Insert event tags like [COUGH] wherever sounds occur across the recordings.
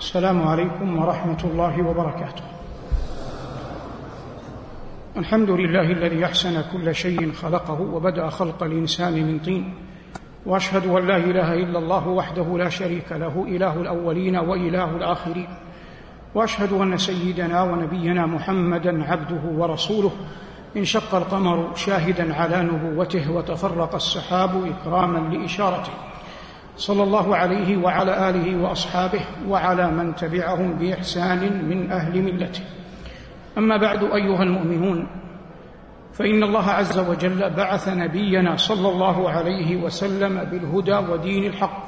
السلام عليكم ورحمة الله وبركاته. الحمد لله الذي أحسن كل شيء خلقه وبدأ خلق الإنسان من طين وأشهد أن لا إله إلا الله وحده لا شريك له إله الأولين وإله الآخرين وأشهد أن سيدنا ونبينا محمدا عبده ورسوله. انشق القمر شاهدا على نبوته وتفرق السحاب إكراما لإشارته. صلى الله عليه وعلى آله وأصحابه وعلى من تبعهم بإحسان من أهل ملته. أما بعد أيها المؤمنون فإن الله عز وجل بعث نبينا صلى الله عليه وسلم بالهدى ودين الحق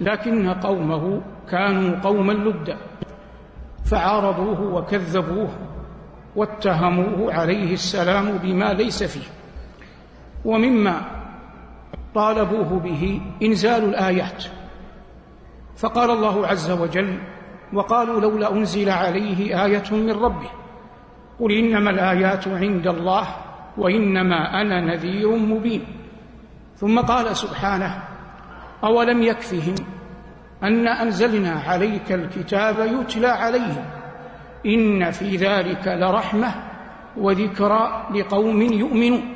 لكن قومه كانوا قوما لدا فعارضوه وكذبوه واتهموه عليه السلام بما ليس فيه. ومما طالبوه به إنزال الآيات. فقال الله عز وجل وقالوا لولا أنزل عليه آية من ربه. قل إنما الآيات عند الله وإنما أنا نذير مبين. ثم قال سبحانه أولم يكفهم أن أنزلنا عليك الكتاب يتلى عليهم؟ إن في ذلك لرحمة وذكرى لقوم يؤمنون.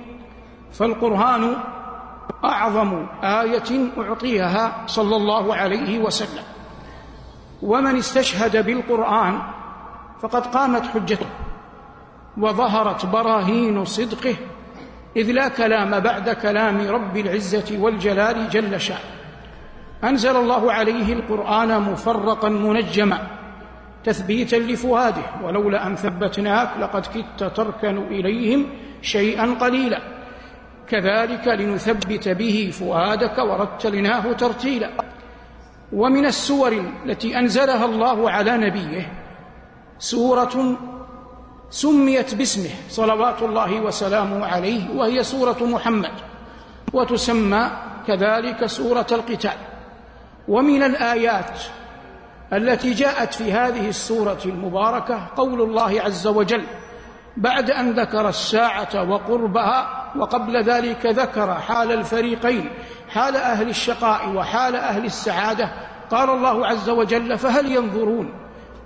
فالقرآن أعظم آية أعطيها صلى الله عليه وسلم. ومن استشهد بالقرآن فقد قامت حجته وظهرت براهين صدقه إذ لا كلام بعد كلام رب العزة والجلال جل شأنه. أنزل الله عليه القرآن مفرقا منجما تثبيتا لفؤاده ولولا أن ثبتناك لقد كدت تركن إليهم شيئا قليلا. كذلك لنثبت به فؤادك ورتلناه ترتيلا. ومن السور التي أنزلها الله على نبيه سورة سميت باسمه صلوات الله وسلامه عليه وهي سورة محمد وتسمى كذلك سورة القتال. ومن الآيات التي جاءت في هذه السورة المباركة قول الله عز وجل بعد أن ذكر الساعة وقربها وقبل ذلك ذكر حال الفريقين حال أهل الشقاء وحال أهل السعادة. قال الله عز وجل فهل ينظرون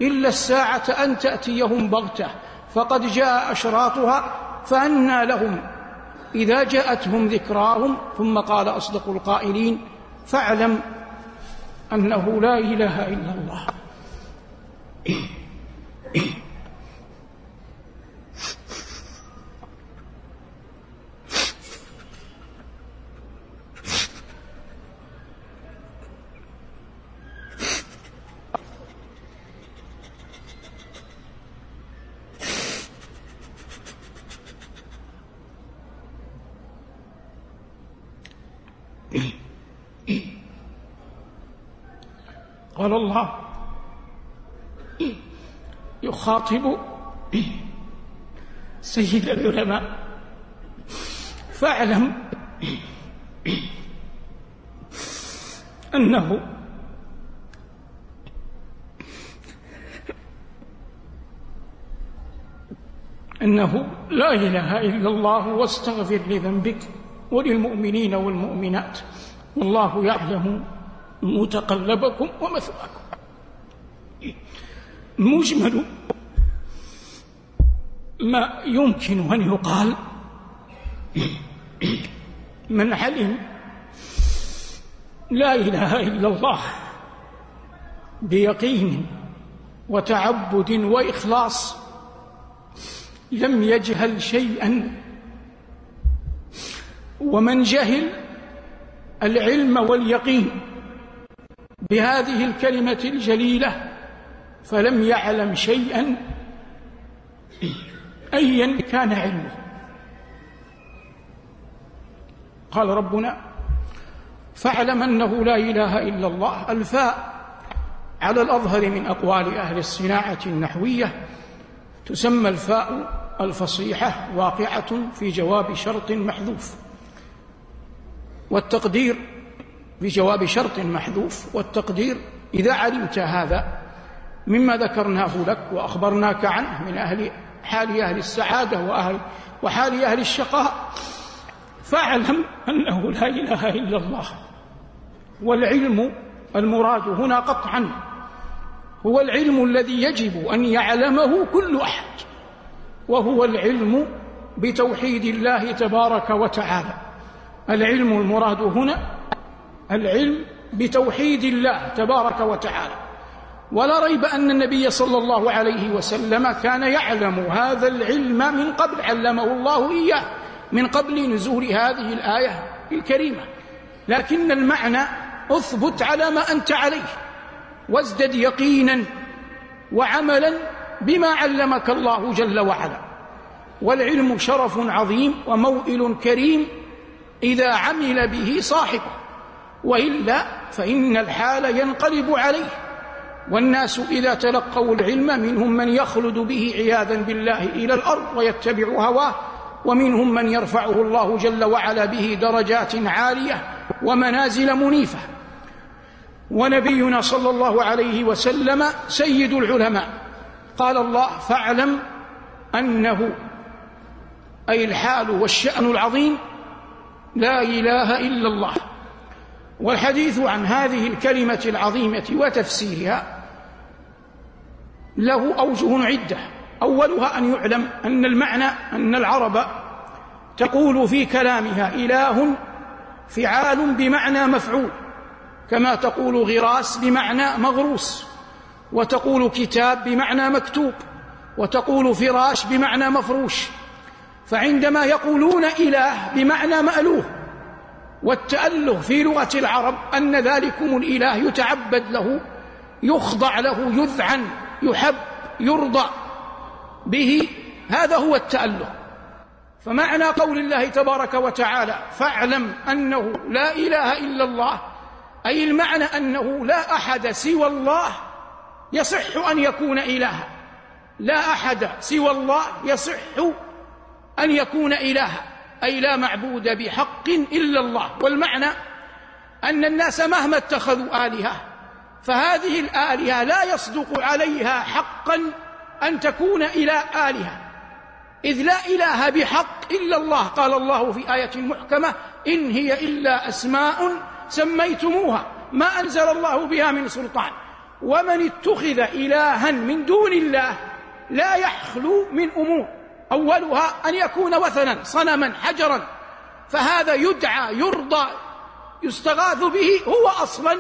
إلا الساعة أن تأتيهم بغتة؟ فقد جاء أشراطها فأنى لهم. إذا جاءتهم ذكراهم ثم قال أصدق القائلين فاعلم أنه لا إله إلا الله. [COUGHS] قال الله يخاطب سيد العلماء فاعلم أنه أنه لا إله إلا الله واستغفر لذنبك وللمؤمنين والمؤمنات والله يعلم متقلبكم ومثواكم. مجمل ما يمكن أن يقال. من علم لا إله إلا الله بيقين وتعبد وإخلاص لم يجهل شيئا ومن جهل العلم واليقين بهذه الكلمة الجليلة فلم يعلم شيئا أيا كان علمه. قال ربنا فاعلم أنه لا إله إلا الله الفاء على الأظهر من أقوال أهل الصناعة النحوية تسمى الفاء الفصيحة واقعة في جواب شرط محذوف. والتقدير بجواب شرط محذوف والتقدير إذا علمت هذا مما ذكرناه لك وأخبرناك عنه من أهل حال أهل السعادة وأهل وحال أهل الشقاء فاعلم أنه لا إله إلا الله. والعلم المراد هنا قطعا هو العلم الذي يجب أن يعلمه كل أحد وهو العلم بتوحيد الله تبارك وتعالى. العلم المراد هنا العلم بتوحيد الله تبارك وتعالى. ولا ريب أن النبي صلى الله عليه وسلم كان يعلم هذا العلم من قبل علمه الله إياه من قبل نزول هذه الآية الكريمة. لكن المعنى أثبت على ما أنت عليه. وازدد يقينا وعملا بما علمك الله جل وعلا. والعلم شرف عظيم وموئل كريم إذا عمل به صاحبه وإلا فإن الحال ينقلب عليه. والناس إذا تلقوا العلم منهم من يخلد به عياذا بالله إلى الأرض ويتبع هواه ومنهم من يرفعه الله جل وعلا به درجات عالية ومنازل منيفة. ونبينا صلى الله عليه وسلم سيد العلماء قال الله فاعلم أنه أي الحال والشأن العظيم لا إله إلا الله. والحديث عن هذه الكلمة العظيمة وتفسيرها له أوجه عدة. أولها أن يعلم أن المعنى أن العرب تقول في كلامها إله فعال بمعنى مفعول كما تقول غراس بمعنى مغروس وتقول كتاب بمعنى مكتوب وتقول فراش بمعنى مفروش. فعندما يقولون إله بمعنى مألوه والتأله في لغة العرب أن ذلكم الإله يتعبد له يخضع له يذعن يحب يرضى به هذا هو التأله. فمعنى قول الله تبارك وتعالى فاعلم أنه لا إله إلا الله أي المعنى أنه لا أحد سوى الله يصح أن يكون إلها. لا أحد سوى الله يصح أن يكون إلها أي لا معبود بحق إلا الله. والمعنى أن الناس مهما اتخذوا آلهة فهذه الآلهة لا يصدق عليها حقا أن تكون إلى آلهة. إذ لا إله بحق إلا الله قال الله في آية محكمة إن هي إلا أسماء سميتموها ما أنزل الله بها من سلطان. ومن اتخذ إلها من دون الله لا يخلو من أمور. أولها أن يكون وثنا صنما حجرا. فهذا يدعى يرضى يستغاث به هو أصلا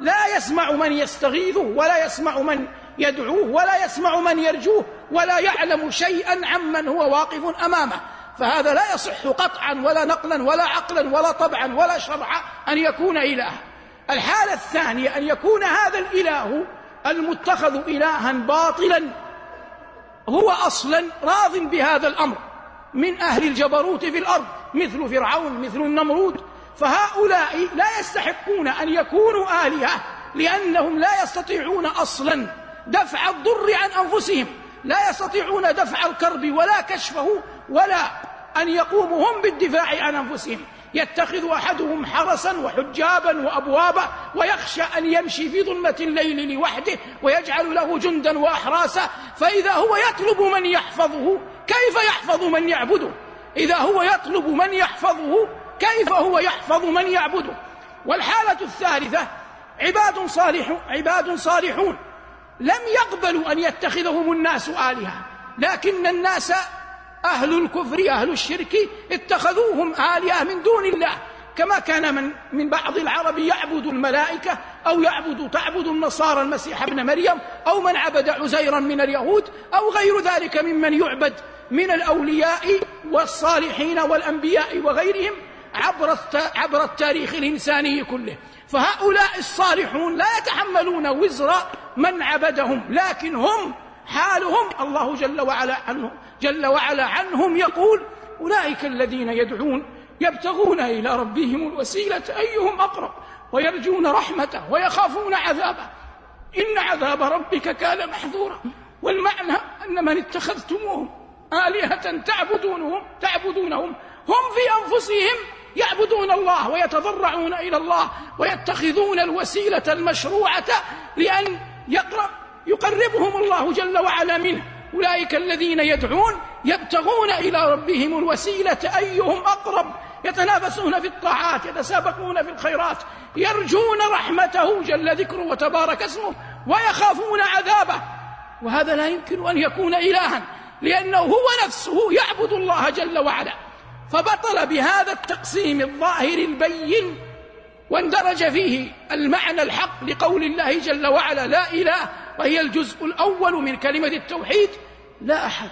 لا يسمع من يستغيثه ولا يسمع من يدعوه ولا يسمع من يرجوه ولا يعلم شيئا عمن هو واقف أمامه. فهذا لا يصح قطعا ولا نقلا ولا عقلا ولا طبعا ولا شرعا أن يكون إله. الحالة الثانية أن يكون هذا الإله المتخذ إلها باطلا. هو أصلا راض بهذا الأمر من أهل الجبروت في الأرض مثل فرعون مثل النمرود. فهؤلاء لا يستحقون أن يكونوا آلهة لأنهم لا يستطيعون أصلا دفع الضر عن أنفسهم لا يستطيعون دفع الكرب ولا كشفه ولا أن يقوموا هم بالدفاع عن أنفسهم. يتخذ أحدهم حرسا وحجابا وأبوابا ويخشى أن يمشي في ظلمة الليل لوحده ويجعل له جندا وأحراسا فإذا هو يطلب من يحفظه كيف يحفظ من يعبده؟ إذا هو يطلب من يحفظه كيف هو يحفظ من يعبده؟ والحالة الثالثة عباد صالحون عباد صالحون لم يقبلوا أن يتخذهم الناس آلهة لكن الناس أهل الكفر أهل الشرك اتخذوهم آلهة من دون الله. كما كان من من بعض العرب يعبد الملائكة أو يعبد تعبد النصارى المسيح ابن مريم أو من عبد عزيرا من اليهود أو غير ذلك ممن يعبد من الأولياء والصالحين والأنبياء وغيرهم عبر عبر التاريخ الإنساني كله. فهؤلاء الصالحون لا يتحملون وزر من عبدهم لكن هم حالهم الله جل وعلا عنهم. جل وعلا عنهم يقول أولئك الذين يدعون يبتغون إلى ربهم الوسيلة أيهم أقرب؟ ويرجون رحمته ويخافون عذابه. إن عذاب ربك كان محذورا. والمعنى أن من اتخذتموهم آلهة تعبدونهم تعبدونهم هم في أنفسهم يعبدون الله ويتضرعون إلى الله ويتخذون الوسيلة المشروعة لأن يقرب يقربهم الله جل وعلا منه. أولئك الذين يدعون يبتغون إلى ربهم الوسيلة أيهم أقرب. يتنافسون في الطاعات يتسابقون في الخيرات يرجون رحمته جل ذكره وتبارك اسمه ويخافون عذابه. وهذا لا يمكن أن يكون إلها لأنه هو نفسه يعبد الله جل وعلا. فبطل بهذا التقسيم الظاهر البين واندرج فيه المعنى الحق لقول الله جل وعلا لا إله وهي الجزء الأول من كلمة التوحيد لا أحد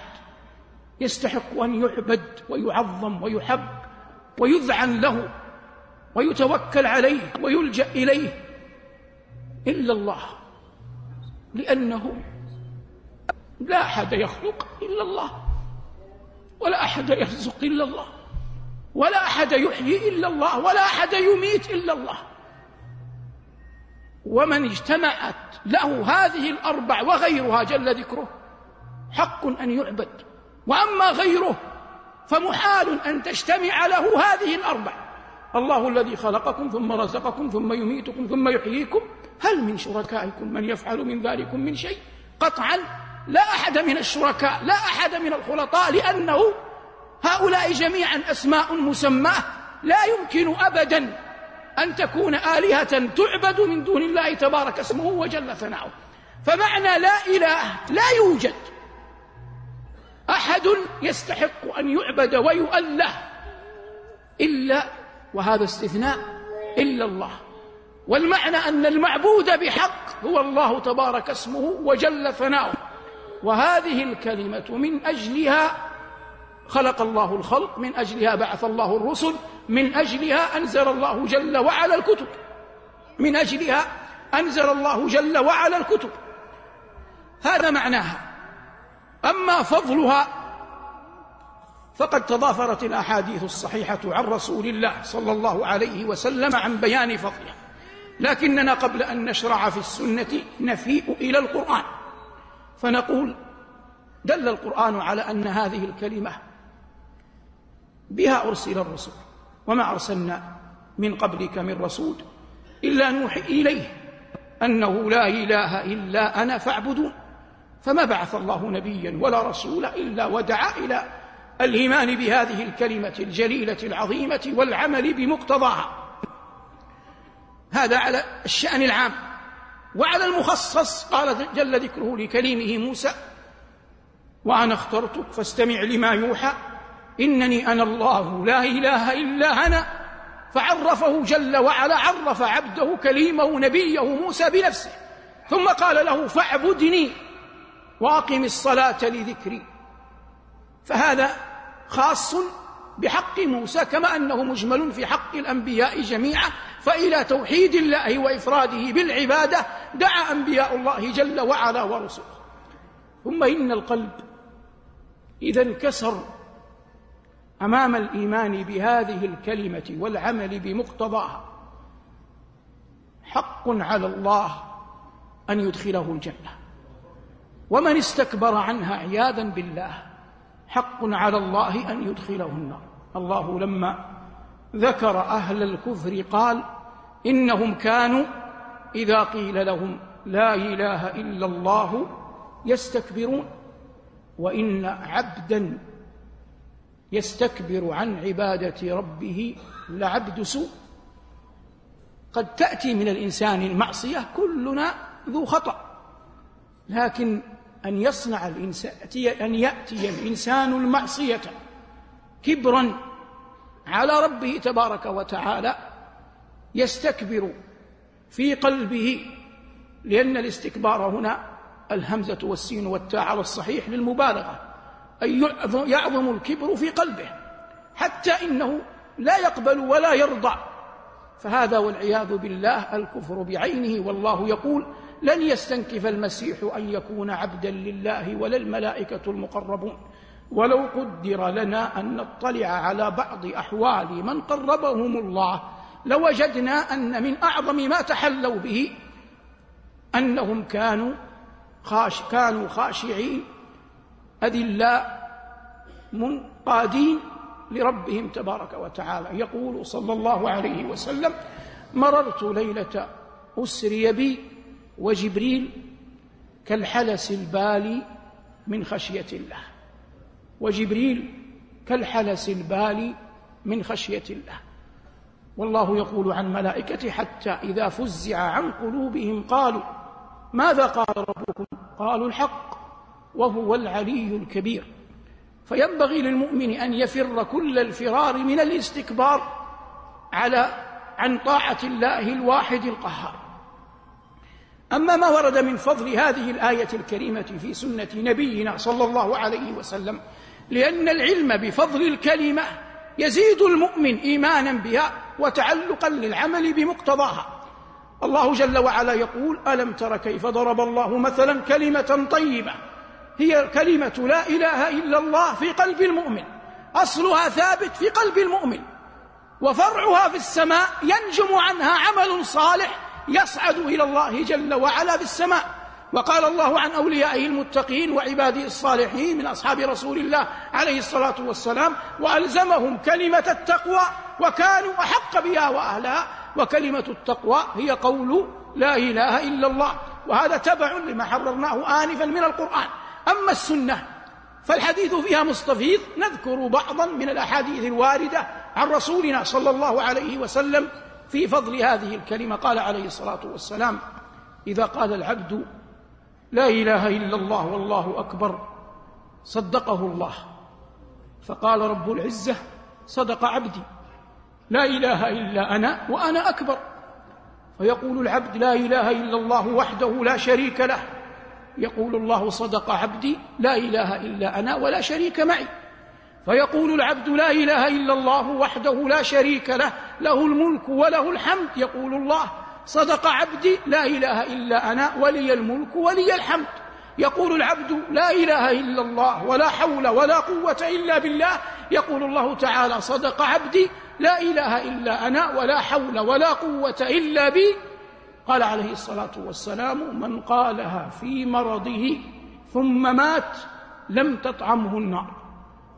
يستحق أن يعبد ويعظم ويحب ويذعن له ويتوكل عليه ويلجأ إليه إلا الله لأنه لا أحد يخلق إلا الله ولا أحد يرزق إلا الله ولا أحد يحيي إلا الله ولا أحد يميت إلا الله. ومن اجتمعت له هذه الأربع وغيرها جل ذكره حق أن يعبد. وأما غيره فمحال أن تجتمع له هذه الأربع. الله الذي خلقكم ثم رزقكم ثم يميتكم ثم يحييكم. هل من شركائكم من يفعل من ذلكم من شيء؟ قطعا لا أحد من الشركاء لا أحد من الخلطاء لأنه هؤلاء جميعا أسماء مسماة لا يمكن أبدا أن تكون آلهة تعبد من دون الله تبارك اسمه وجل ثناؤه. فمعنى لا إله لا يوجد. أحد يستحق أن يعبد ويؤله إلا وهذا استثناء إلا الله. والمعنى أن المعبود بحق هو الله تبارك اسمه وجل ثناؤه. وهذه الكلمة من أجلها خلق الله الخلق من أجلها بعث الله الرسل من أجلها أنزل الله جل وعلا الكتب. من أجلها أنزل الله جل وعلا الكتب. هذا معناها. أما فضلها فقد تضافرت الأحاديث الصحيحة عن رسول الله صلى الله عليه وسلم عن بيان فضلها لكننا قبل أن نشرع في السنة نفيء إلى القرآن. فنقول دل القرآن على أن هذه الكلمة بها أرسل الرسل وما أرسلنا من قبلك من رسول إلا نوحي إليه أنه لا إله إلا أنا فاعبدون. فما بعث الله نبيا ولا رسولا إلا ودعا إلى الإيمان بهذه الكلمة الجليلة العظيمة والعمل بمقتضاها. هذا على الشأن العام. وعلى المخصص قال جل ذكره لكليمه موسى وأنا اخترتك فاستمع لما يوحى إنني أنا الله لا إله إلا أنا. فعرفه جل وعلا عرف عبده كليمه نبيه موسى بنفسه. ثم قال له فاعبدني وأقم الصلاة لذكري. فهذا خاص بحق موسى كما أنه مجمل في حق الأنبياء جميعا. فإلى توحيد الله وإفراده بالعبادة دعا أنبياء الله جل وعلا ورسله. ثم إن القلب إذا انكسر أمام الإيمان بهذه الكلمة والعمل بمقتضاها حق على الله أن يدخله الجنة. ومن استكبر عنها عياذا بالله حق على الله أن يدخله النار. الله لما ذكر أهل الكفر قال إنهم كانوا إذا قيل لهم لا إله إلا الله يستكبرون وإن عبدا يستكبر عن عبادة ربه لعبد سوء. قد تأتي من الإنسان المعصية كلنا ذو خطأ لكن أن يصنع الإنسان أن يأتي الإنسان المعصية كبرا على ربه تبارك وتعالى يستكبر في قلبه لأن الاستكبار هنا الهمزة والسين والتاء على الصحيح للمبالغة. أن يعظم الكبر في قلبه حتى إنه لا يقبل ولا يرضى. فهذا والعياذ بالله الكفر بعينه والله يقول لن يستنكف المسيح أن يكون عبدا لله ولا الملائكة المقربون. ولو قدر لنا أن نطلع على بعض أحوال من قربهم الله لوجدنا أن من أعظم ما تحلوا به أنهم كانوا خاش كانوا خاشعين أذلاء منقادين لربهم تبارك وتعالى. يقول صلى الله عليه وسلم مررت ليلة أسري بي وجبريل كالحلس البالي من خشية الله. وجبريل كالحلس البالي من خشية الله. والله يقول عن ملائكته حتى إذا فزع عن قلوبهم قالوا ماذا قال ربكم؟ قالوا الحق. وهو العلي الكبير. فينبغي للمؤمن أن يفر كل الفرار من الاستكبار على عن طاعة الله الواحد القهار. أما ما ورد من فضل هذه الآية الكريمة في سنة نبينا صلى الله عليه وسلم لأن العلم بفضل الكلمة يزيد المؤمن إيمانا بها وتعلقا للعمل بمقتضاها. الله جل وعلا يقول ألم تر كيف ضرب الله مثلا كلمة طيبة؟ هي كلمة لا إله إلا الله في قلب المؤمن. أصلها ثابت في قلب المؤمن. وفرعها في السماء ينجم عنها عمل صالح يصعد إلى الله جل وعلا في السماء. وقال الله عن أوليائه المتقين وعباده الصالحين من أصحاب رسول الله عليه الصلاة والسلام وألزمهم كلمة التقوى وكانوا أحق بها وأهلها. وكلمة التقوى هي قول لا إله إلا الله. وهذا تبع لما حررناه آنفا من القرآن. أما السنة فالحديث فيها مستفيض نذكر بعضا من الأحاديث الواردة عن رسولنا صلى الله عليه وسلم في فضل هذه الكلمة. قال عليه الصلاة والسلام إذا قال العبد لا إله إلا الله والله أكبر صدقه الله. فقال رب العزة صدق عبدي لا إله إلا أنا وأنا أكبر. فيقول العبد لا إله إلا الله وحده لا شريك له يقول الله صدق عبدي لا إله إلا أنا ولا شريك معي. فيقول العبد لا إله إلا الله وحده لا شريك له له الملك وله الحمد. يقول الله صدق عبدي لا إله إلا أنا ولي الملك ولي الحمد. يقول العبد لا إله إلا الله ولا حول ولا قوة إلا بالله. يقول الله تعالى صدق عبدي لا إله إلا أنا ولا حول ولا قوة إلا بي. قال عليه الصلاة والسلام من قالها في مرضه ثم مات لم تطعمه النار.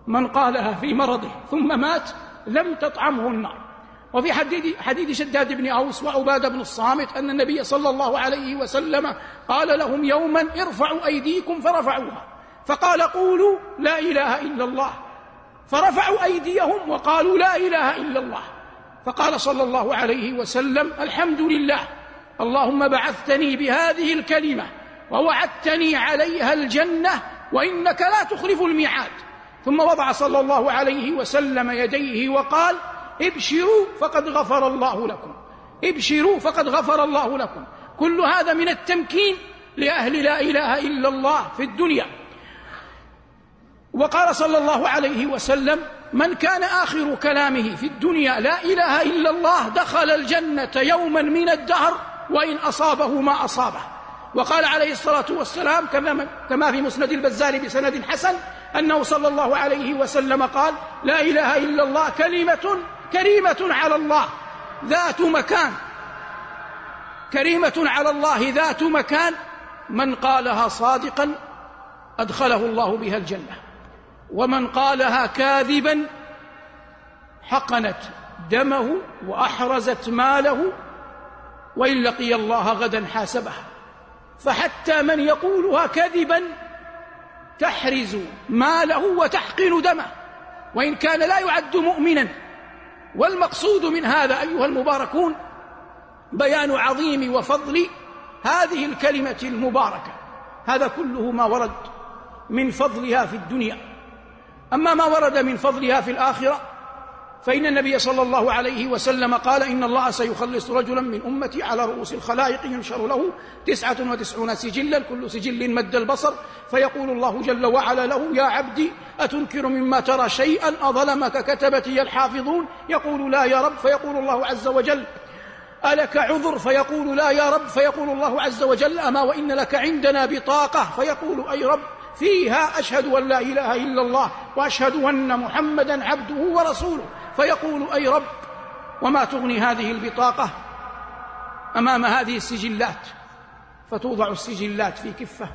من قالها في مرضه ثم مات لم تطعمه النار. وفي حديث حديث شداد بن أوس وعبادة بن الصامت أن النبي صلى الله عليه وسلم قال لهم يوما ارفعوا أيديكم فرفعوها. فقال قولوا لا إله إلا الله. فرفعوا أيديهم وقالوا لا إله إلا الله. فقال صلى الله عليه وسلم الحمد لله. اللهم بعثتني بهذه الكلمة ووعدتني عليها الجنة وإنك لا تخلف الميعاد. ثم وضع صلى الله عليه وسلم يديه وقال ابشروا فقد غفر الله لكم. ابشروا فقد غفر الله لكم. كل هذا من التمكين لأهل لا إله إلا الله في الدنيا. وقال صلى الله عليه وسلم من كان آخر كلامه في الدنيا لا إله إلا الله دخل الجنة يوما من الدهر وإن أصابه ما أصابه. وقال عليه الصلاة والسلام كما في مسند البزار بسند حسن أنه صلى الله عليه وسلم قال لا إله إلا الله كلمه كريمه على الله ذات مكان. كريمه على الله ذات مكان. من قالها صادقا أدخله الله بها الجنة. ومن قالها كاذبا حقنت دمه وأحرزت ماله وإن لقي الله غدا حاسبه. فحتى من يقولها كذبا تحرز ماله وتحقن دمه. وإن كان لا يعد مؤمنا. والمقصود من هذا أيها المباركون بيان عظيم وفضل هذه الكلمة المباركة. هذا كله ما ورد من فضلها في الدنيا. أما ما ورد من فضلها في الآخرة فإن النبي صلى الله عليه وسلم قال إن الله سيخلص رجلا من أمتي على رؤوس الخلائق ينشر له تسعة وتسعون سجلا كل سجل مد البصر. فيقول الله جل وعلا له يا عبدي أتنكر مما ترى شيئا؟ أظلمك كتبتي الحافظون؟ يقول لا يا رب. فيقول الله عز وجل ألك عذر؟ فيقول لا يا رب. فيقول الله عز وجل أما وإن لك عندنا بطاقة؟ فيقول أي رب؟ فيها أشهد أن لا إله إلا الله وأشهد أن محمدا عبده ورسوله. فيقول أي رب وما تغني هذه البطاقة أمام هذه السجلات؟ فتوضع السجلات في كفة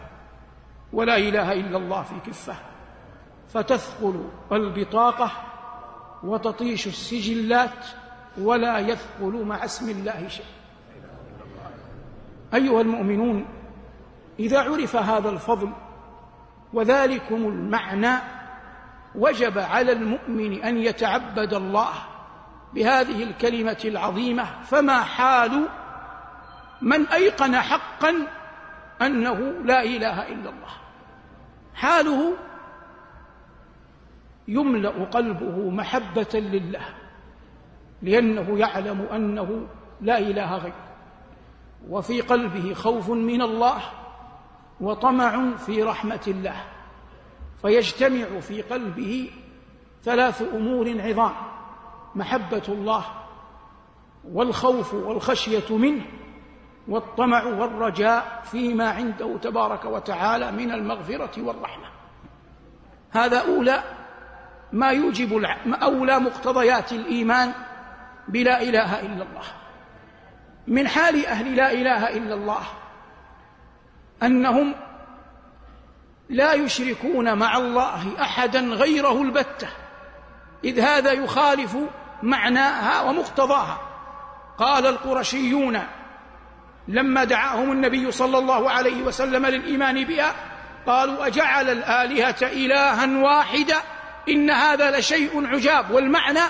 ولا إله إلا الله في كفة. فتثقل البطاقة وتطيش السجلات ولا يثقل مع اسم الله شيء. أيها المؤمنون إذا عرف هذا الفضل وذلكم المعنى وجب على المؤمن أن يتعبد الله بهذه الكلمة العظيمة فما حال من أيقن حقا أنه لا إله إلا الله. حاله يملأ قلبه محبة لله لأنه يعلم أنه لا إله غيره. وفي قلبه خوف من الله وطمع في رحمة الله فيجتمع في قلبه ثلاث أمور عظام محبة الله والخوف والخشية منه والطمع والرجاء فيما عنده تبارك وتعالى من المغفرة والرحمة. هذا أولى ما يوجب أولى مقتضيات الإيمان بلا إله إلا الله. من حال أهل لا إله إلا الله أنهم لا يشركون مع الله أحدا غيره البتة إذ هذا يخالف معناها ومقتضاها. قال القرشيون لما دعاهم النبي صلى الله عليه وسلم للإيمان بها قالوا أجعل الآلهة إلها واحدا؟ إن هذا لشيء عجاب. والمعنى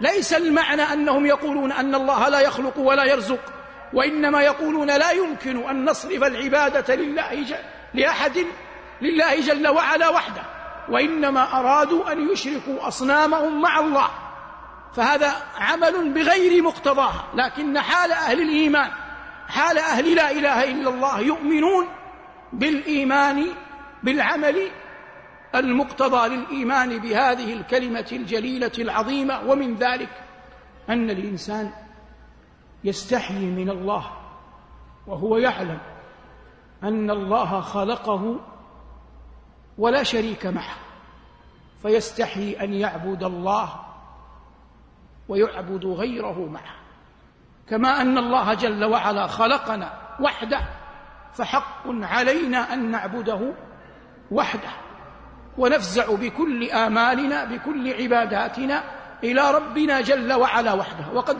ليس المعنى أنهم يقولون أن الله لا يخلق ولا يرزق وإنما يقولون لا يمكن أن نصرف العبادة لله جل لأحد لله جل وعلا وحده وإنما أرادوا أن يشركوا أصنامهم مع الله. فهذا عمل بغير مقتضاها. لكن حال أهل الإيمان حال أهل لا إله إلا الله يؤمنون بالإيمان بالعمل المقتضى للإيمان بهذه الكلمة الجليلة العظيمة. ومن ذلك أن الإنسان يستحيي من الله وهو يعلم أن الله خلقه ولا شريك معه فيستحيي أن يعبد الله ويعبد غيره معه. كما أن الله جل وعلا خلقنا وحده فحق علينا أن نعبده وحده ونفزع بكل آمالنا بكل عباداتنا إلى ربنا جل وعلا وحده. وقد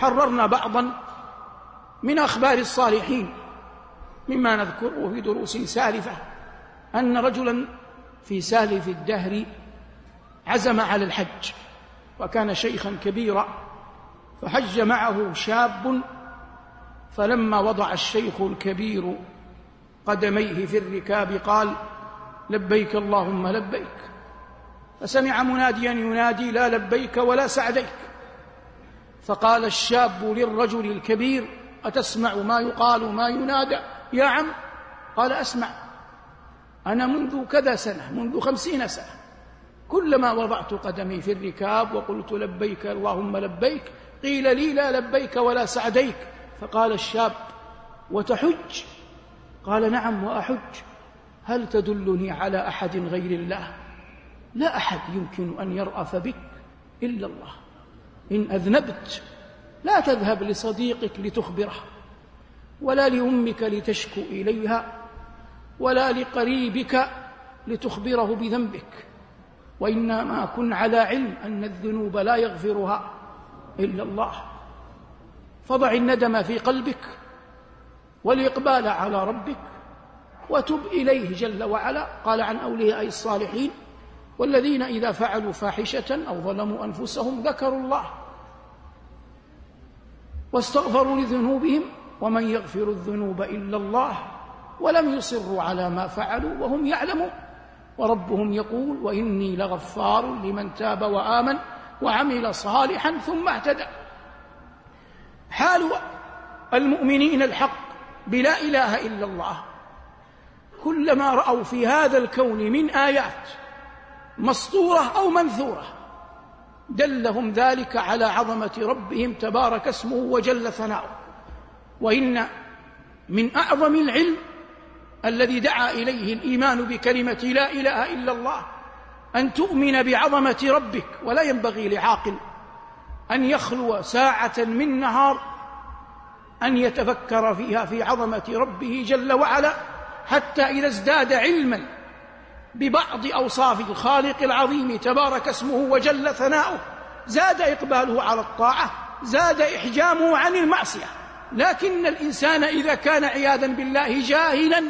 حررنا بعضا من أخبار الصالحين مما نذكره في دروس سالفة أن رجلا في سالف الدهر عزم على الحج وكان شيخا كبيرا فحج معه شاب فلما وضع الشيخ الكبير قدميه في الركاب قال لبيك اللهم لبيك. فسمع مناديا ينادي لا لبيك ولا سعديك. فقال الشاب للرجل الكبير أتسمع ما يقال ما ينادى؟ يا عم. قال أسمع. أنا منذ كذا سنة منذ خمسين سنة. كلما وضعت قدمي في الركاب وقلت لبيك اللهم لبيك قيل لي لا لبيك ولا سعديك. فقال الشاب وتحج؟ قال نعم وأحج. هل تدلني على أحد غير الله؟ لا أحد يمكن أن يرأف بك إلا الله. إن أذنبت لا تذهب لصديقك لتخبره ولا لأمك لتشكو إليها ولا لقريبك لتخبره بذنبك وإنما كن على علم أن الذنوب لا يغفرها إلا الله. فضع الندم في قلبك والإقبال على ربك وتب إليه جل وعلا. قال عن أولياء الصالحين والذين إذا فعلوا فاحشة أو ظلموا أنفسهم ذكروا الله. واستغفروا لذنوبهم ومن يغفر الذنوب إلا الله ولم يصروا على ما فعلوا وهم يعلمون. وربهم يقول وإني لغفار لمن تاب وآمن وعمل صالحا ثم اهتدى. حال المؤمنين الحق بلا إله إلا الله. كلما رأوا في هذا الكون من آيات مسطورة أو منثورة دلهم ذلك على عظمة ربهم تبارك اسمه وجل ثناؤه. وإن من أعظم العلم الذي دعا إليه الإيمان بكلمة لا إله إلا الله أن تؤمن بعظمة ربك ولا ينبغي لعاقل أن يخلو ساعة من نهار أن يتفكر فيها في عظمة ربه جل وعلا حتى إذا ازداد علما ببعض أوصاف الخالق العظيم تبارك اسمه وجل ثناؤه. زاد إقباله على الطاعة زاد إحجامه عن المعصية. لكن الإنسان إذا كان عياذا بالله جاهلا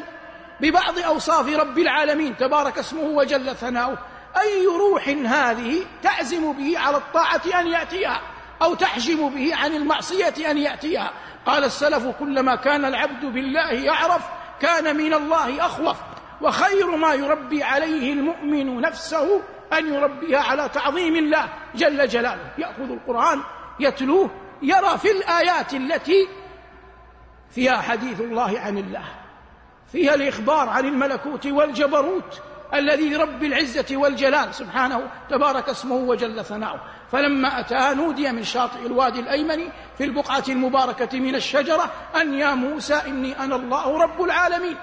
ببعض أوصاف رب العالمين تبارك اسمه وجل ثناؤه أي روح هذه تعزم به على الطاعة أن يأتيها أو تحجم به عن المعصية أن يأتيها؟ قال السلف كلما كان العبد بالله يعرف كان من الله أخوف. وخير ما يربي عليه المؤمن نفسه أن يربيها على تعظيم الله جل جلاله. يأخذ القرآن يتلوه يرى في الآيات التي فيها حديث الله عن الله فيها الإخبار عن الملكوت والجبروت الذي رب العزة والجلال سبحانه تبارك اسمه وجل ثناؤه. فلما أتاها نودي من شاطئ الوادي الأيمن في البقعة المباركة من الشجرة أن يا موسى إني أنا الله رب العالمين.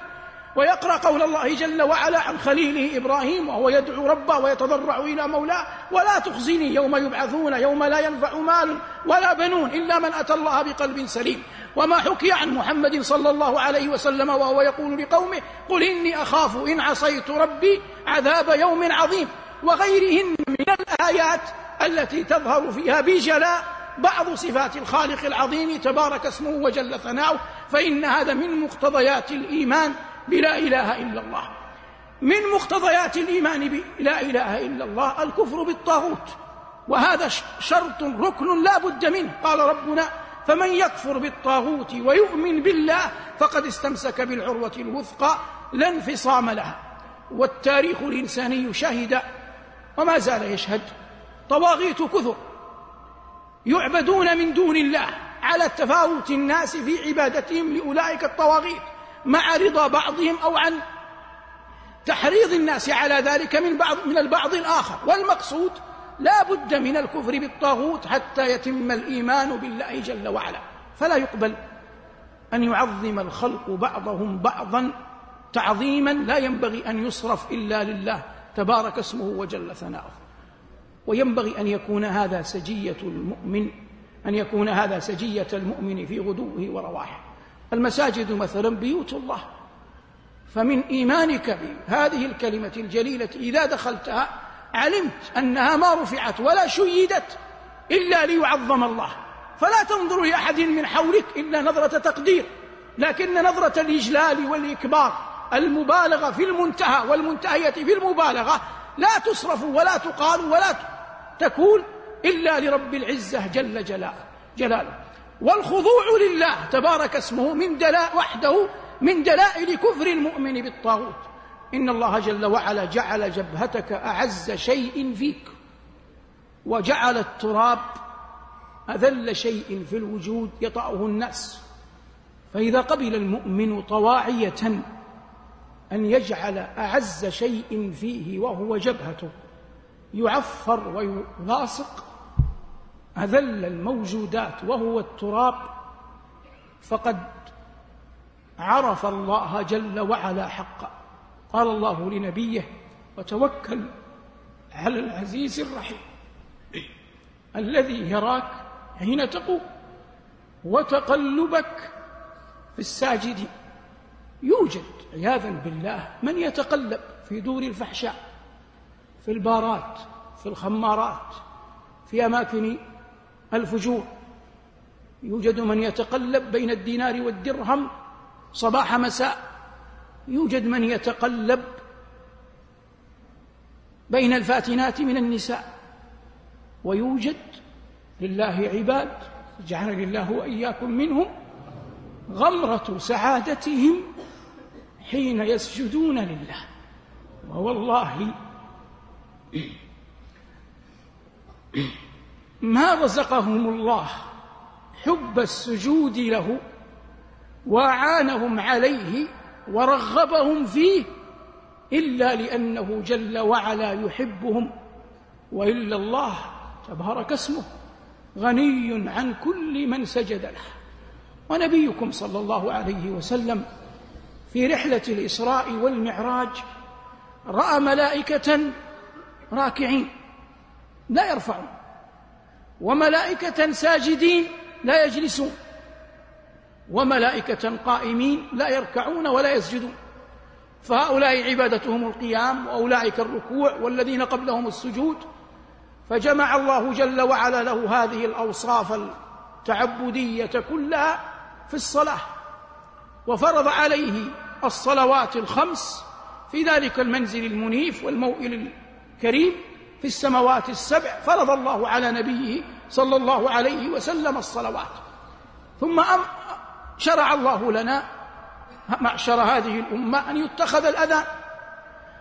ويقرأ قول الله جل وعلا عن خليله إبراهيم وهو يدعو ربه ويتضرع إلى مولاه ولا تخزني يوم يبعثون يوم لا ينفع مال ولا بنون إلا من أتى الله بقلب سليم وما حكي عن محمد صلى الله عليه وسلم وهو يقول لقومه قل إني أخاف إن عصيت ربي عذاب يوم عظيم وغيرهن من الآيات التي تظهر فيها بجلاء بعض صفات الخالق العظيم تبارك اسمه وجل ثناؤه فإن هذا من مقتضيات الإيمان بلا إله إلا الله. من مقتضيات الإيمان بلا إله إلا الله الكفر بالطاغوت. وهذا شرط ركن لا بد منه. قال ربنا فمن يكفر بالطاغوت ويؤمن بالله فقد استمسك بالعروة الوثقى لا انفصام لها. والتاريخ الإنساني شهد وما زال يشهد طواغيت كثر يعبدون من دون الله على تفاوت الناس في عبادتهم لأولئك الطواغيت. مع رضا بعضهم أو عن تحريض الناس على ذلك من بعض من البعض الآخر. والمقصود لا بد من الكفر بالطاغوت حتى يتم الإيمان بالله جل وعلا. فلا يقبل أن يعظم الخلق بعضهم بعضا تعظيما لا ينبغي أن يصرف إلا لله تبارك اسمه وجل ثناؤه. وينبغي أن يكون هذا سجية المؤمن أن يكون هذا سجية المؤمن في غدوه ورواحه. المساجد مثلا بيوت الله. فمن إيمانك بهذه الكلمة الجليلة إذا دخلتها علمت أنها ما رفعت ولا شيدت إلا ليعظم الله. فلا تنظر لأحد من حولك إلا نظرة تقدير لكن نظرة الإجلال والإكبار المبالغة في المنتهى والمنتهية في المبالغة. لا تصرف ولا تقال ولا تكون إلا لرب العزة جل جلاله. والخضوع لله تبارك اسمه من دلاء وحده من دلائل كفر المؤمن بالطاغوت. إن الله جل وعلا جعل جبهتك أعز شيء فيك وجعل التراب أذل شيء في الوجود يطأه الناس. فإذا قبل المؤمن طواعية أن يجعل أعز شيء فيه وهو جبهته يعفر ويلاصق أذل الموجودات وهو التراب فقد عرف الله جل وعلا حقا قال الله لنبيه وتوكل على العزيز الرحيم الذي يراك حين تقوم وتقلبك في الساجدين. يوجد عياذا بالله من يتقلب في دور الفحشاء في البارات في الخمارات في أماكن الفجور. يوجد من يتقلب بين الدينار والدرهم صباح مساء. يوجد من يتقلب بين الفاتنات من النساء. ويوجد لله عباد جعلني الله وإياكم منهم غمرة سعادتهم حين يسجدون لله. ووالله ما رزقهم الله حب السجود له وأعانهم عليه ورغبهم فيه إلا لأنه جل وعلا يحبهم وإلا الله تبارك اسمه غني عن كل من سجد له. ونبيكم صلى الله عليه وسلم في رحلة الإسراء والمعراج رأى ملائكة راكعين لا يرفعون. وملائكة ساجدين لا يجلسون وملائكة قائمين لا يركعون ولا يسجدون. فهؤلاء عبادتهم القيام وأولئك الركوع والذين قبلهم السجود. فجمع الله جل وعلا له هذه الأوصاف التعبدية كلها في الصلاة وفرض عليه الصلوات الخمس في ذلك المنزل المنيف والموئل الكريم. في السماوات السبع فرض الله على نبيه صلى الله عليه وسلم الصلوات. ثم شرع الله لنا معشر هذه الأمة أن يتخذ الأذان.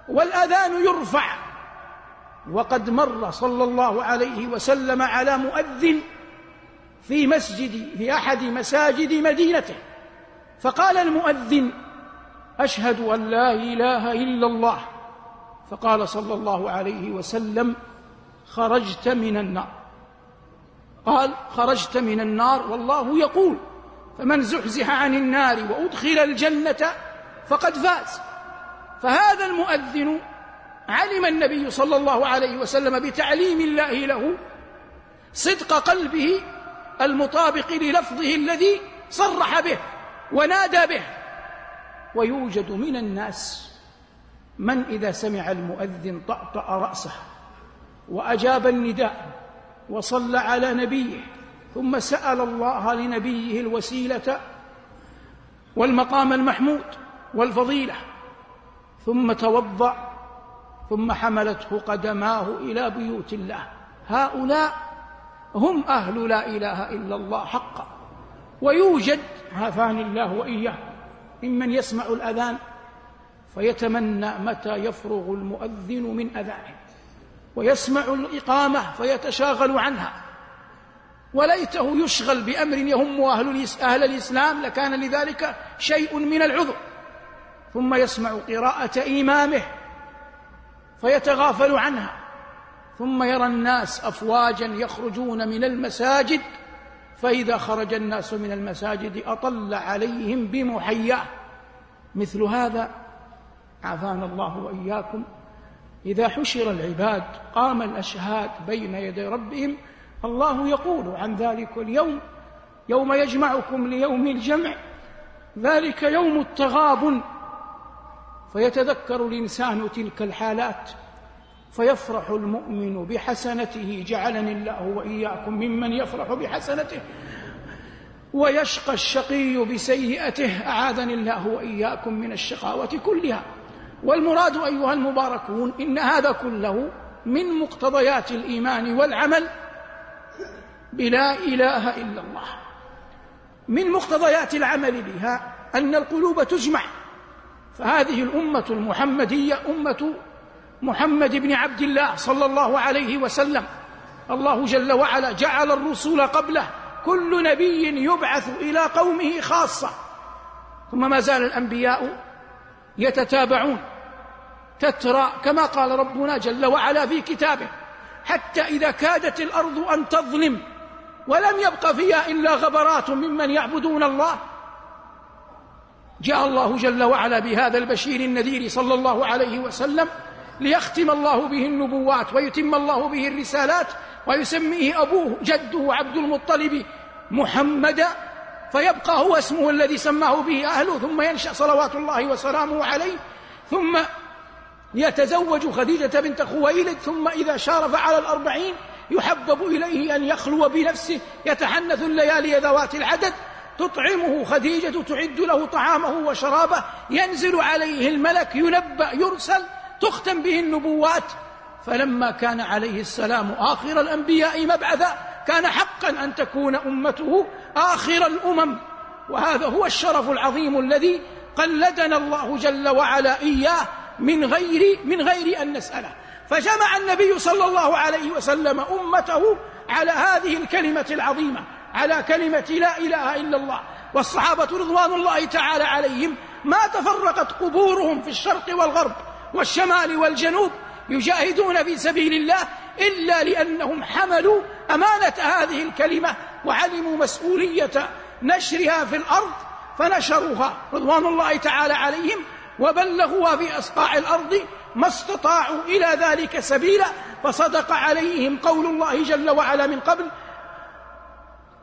والأذان يرفع. وقد مر صلى الله عليه وسلم على مؤذن في مسجد في أحد مساجد مدينته. فقال المؤذن أشهد أن لا إله إلا الله. فقال صلى الله عليه وسلم خرجت من النار. قال خرجت من النار والله يقول فمن زحزح عن النار وأدخل الجنة فقد فاز. فهذا المؤذن علم النبي صلى الله عليه وسلم بتعليم الله له صدق قلبه المطابق للفظه الذي صرح به ونادى به. ويوجد من الناس من إذا سمع المؤذن طأطأ رأسه وأجاب النداء وصلى على نبيه ثم سأل الله لنبيه الوسيلة والمقام المحمود والفضيلة ثم توضأ ثم حملته قدماه إلى بيوت الله. هؤلاء هم أهل لا إله إلا الله حقا. ويوجد عافاني الله وإياه ممن يسمع الأذان فيتمنى متى يفرغ المؤذن من أذانه ويسمع الإقامة فيتشاغل عنها. وليته يشغل بأمر يهم أهل, أهل الإسلام لكان لذلك شيء من العذر. ثم يسمع قراءة إمامه فيتغافل عنها. ثم يرى الناس أفواجا يخرجون من المساجد فإذا خرج الناس من المساجد أطل عليهم بمحياه. مثل هذا عافانا الله وإياكم. إذا حشر العباد قام الأشهاد بين يدي ربهم الله يقول عن ذلك اليوم يوم يجمعكم ليوم الجمع ذلك يوم التغابن. فيتذكر الإنسان تلك الحالات فيفرح المؤمن بحسنته. جعلني الله وإياكم ممن يفرح بحسنته ويشقى الشقي بسيئته. أعاذني الله وإياكم من الشقاوة كلها. والمراد أيها المباركون إن هذا كله من مقتضيات الإيمان والعمل بلا إله إلا الله. من مقتضيات العمل بها أن القلوب تجمع. فهذه الأمة المحمدية أمة محمد بن عبد الله صلى الله عليه وسلم. الله جل وعلا جعل الرسول قبله. كل نبي يبعث إلى قومه خاصة. ثم ما زال الأنبياء يتتابعون تترى كما قال ربنا جل وعلا في كتابه حتى إذا كادت الأرض أن تظلم ولم يبق فيها إلا غبرات ممن يعبدون الله. جاء الله جل وعلا بهذا البشير النذير صلى الله عليه وسلم ليختم الله به النبوات ويتم الله به الرسالات ويسميه أبوه جده عبد المطلب محمدا فيبقى هو اسمه الذي سماه به أهله ثم ينشأ صلوات الله وسلامه عليه ثم يتزوج خديجة بنت خويلد ثم إذا شارف على الأربعين يحبب إليه أن يخلو بنفسه يتحنث الليالي ذوات العدد تطعمه خديجة تعد له طعامه وشرابه ينزل عليه الملك ينبأ يرسل تختم به النبوات. فلما كان عليه السلام آخر الأنبياء مبعثا كان حقا أن تكون أمته آخر الأمم. وهذا هو الشرف العظيم الذي قلدنا الله جل وعلا إياه من غير من غير أن نسأله. فجمع النبي صلى الله عليه وسلم أمته على هذه الكلمة العظيمة على كلمة لا إله إلا الله. والصحابة رضوان الله تعالى عليهم ما تفرقت قبورهم في الشرق والغرب والشمال والجنوب يجاهدون في سبيل الله إلا لأنهم حملوا أمانة هذه الكلمة وعلموا مسؤولية نشرها في الأرض فنشروها رضوان الله تعالى عليهم وبلغوها في أصقاع الأرض ما استطاعوا إلى ذلك سبيلا فصدق عليهم قول الله جل وعلا من قبل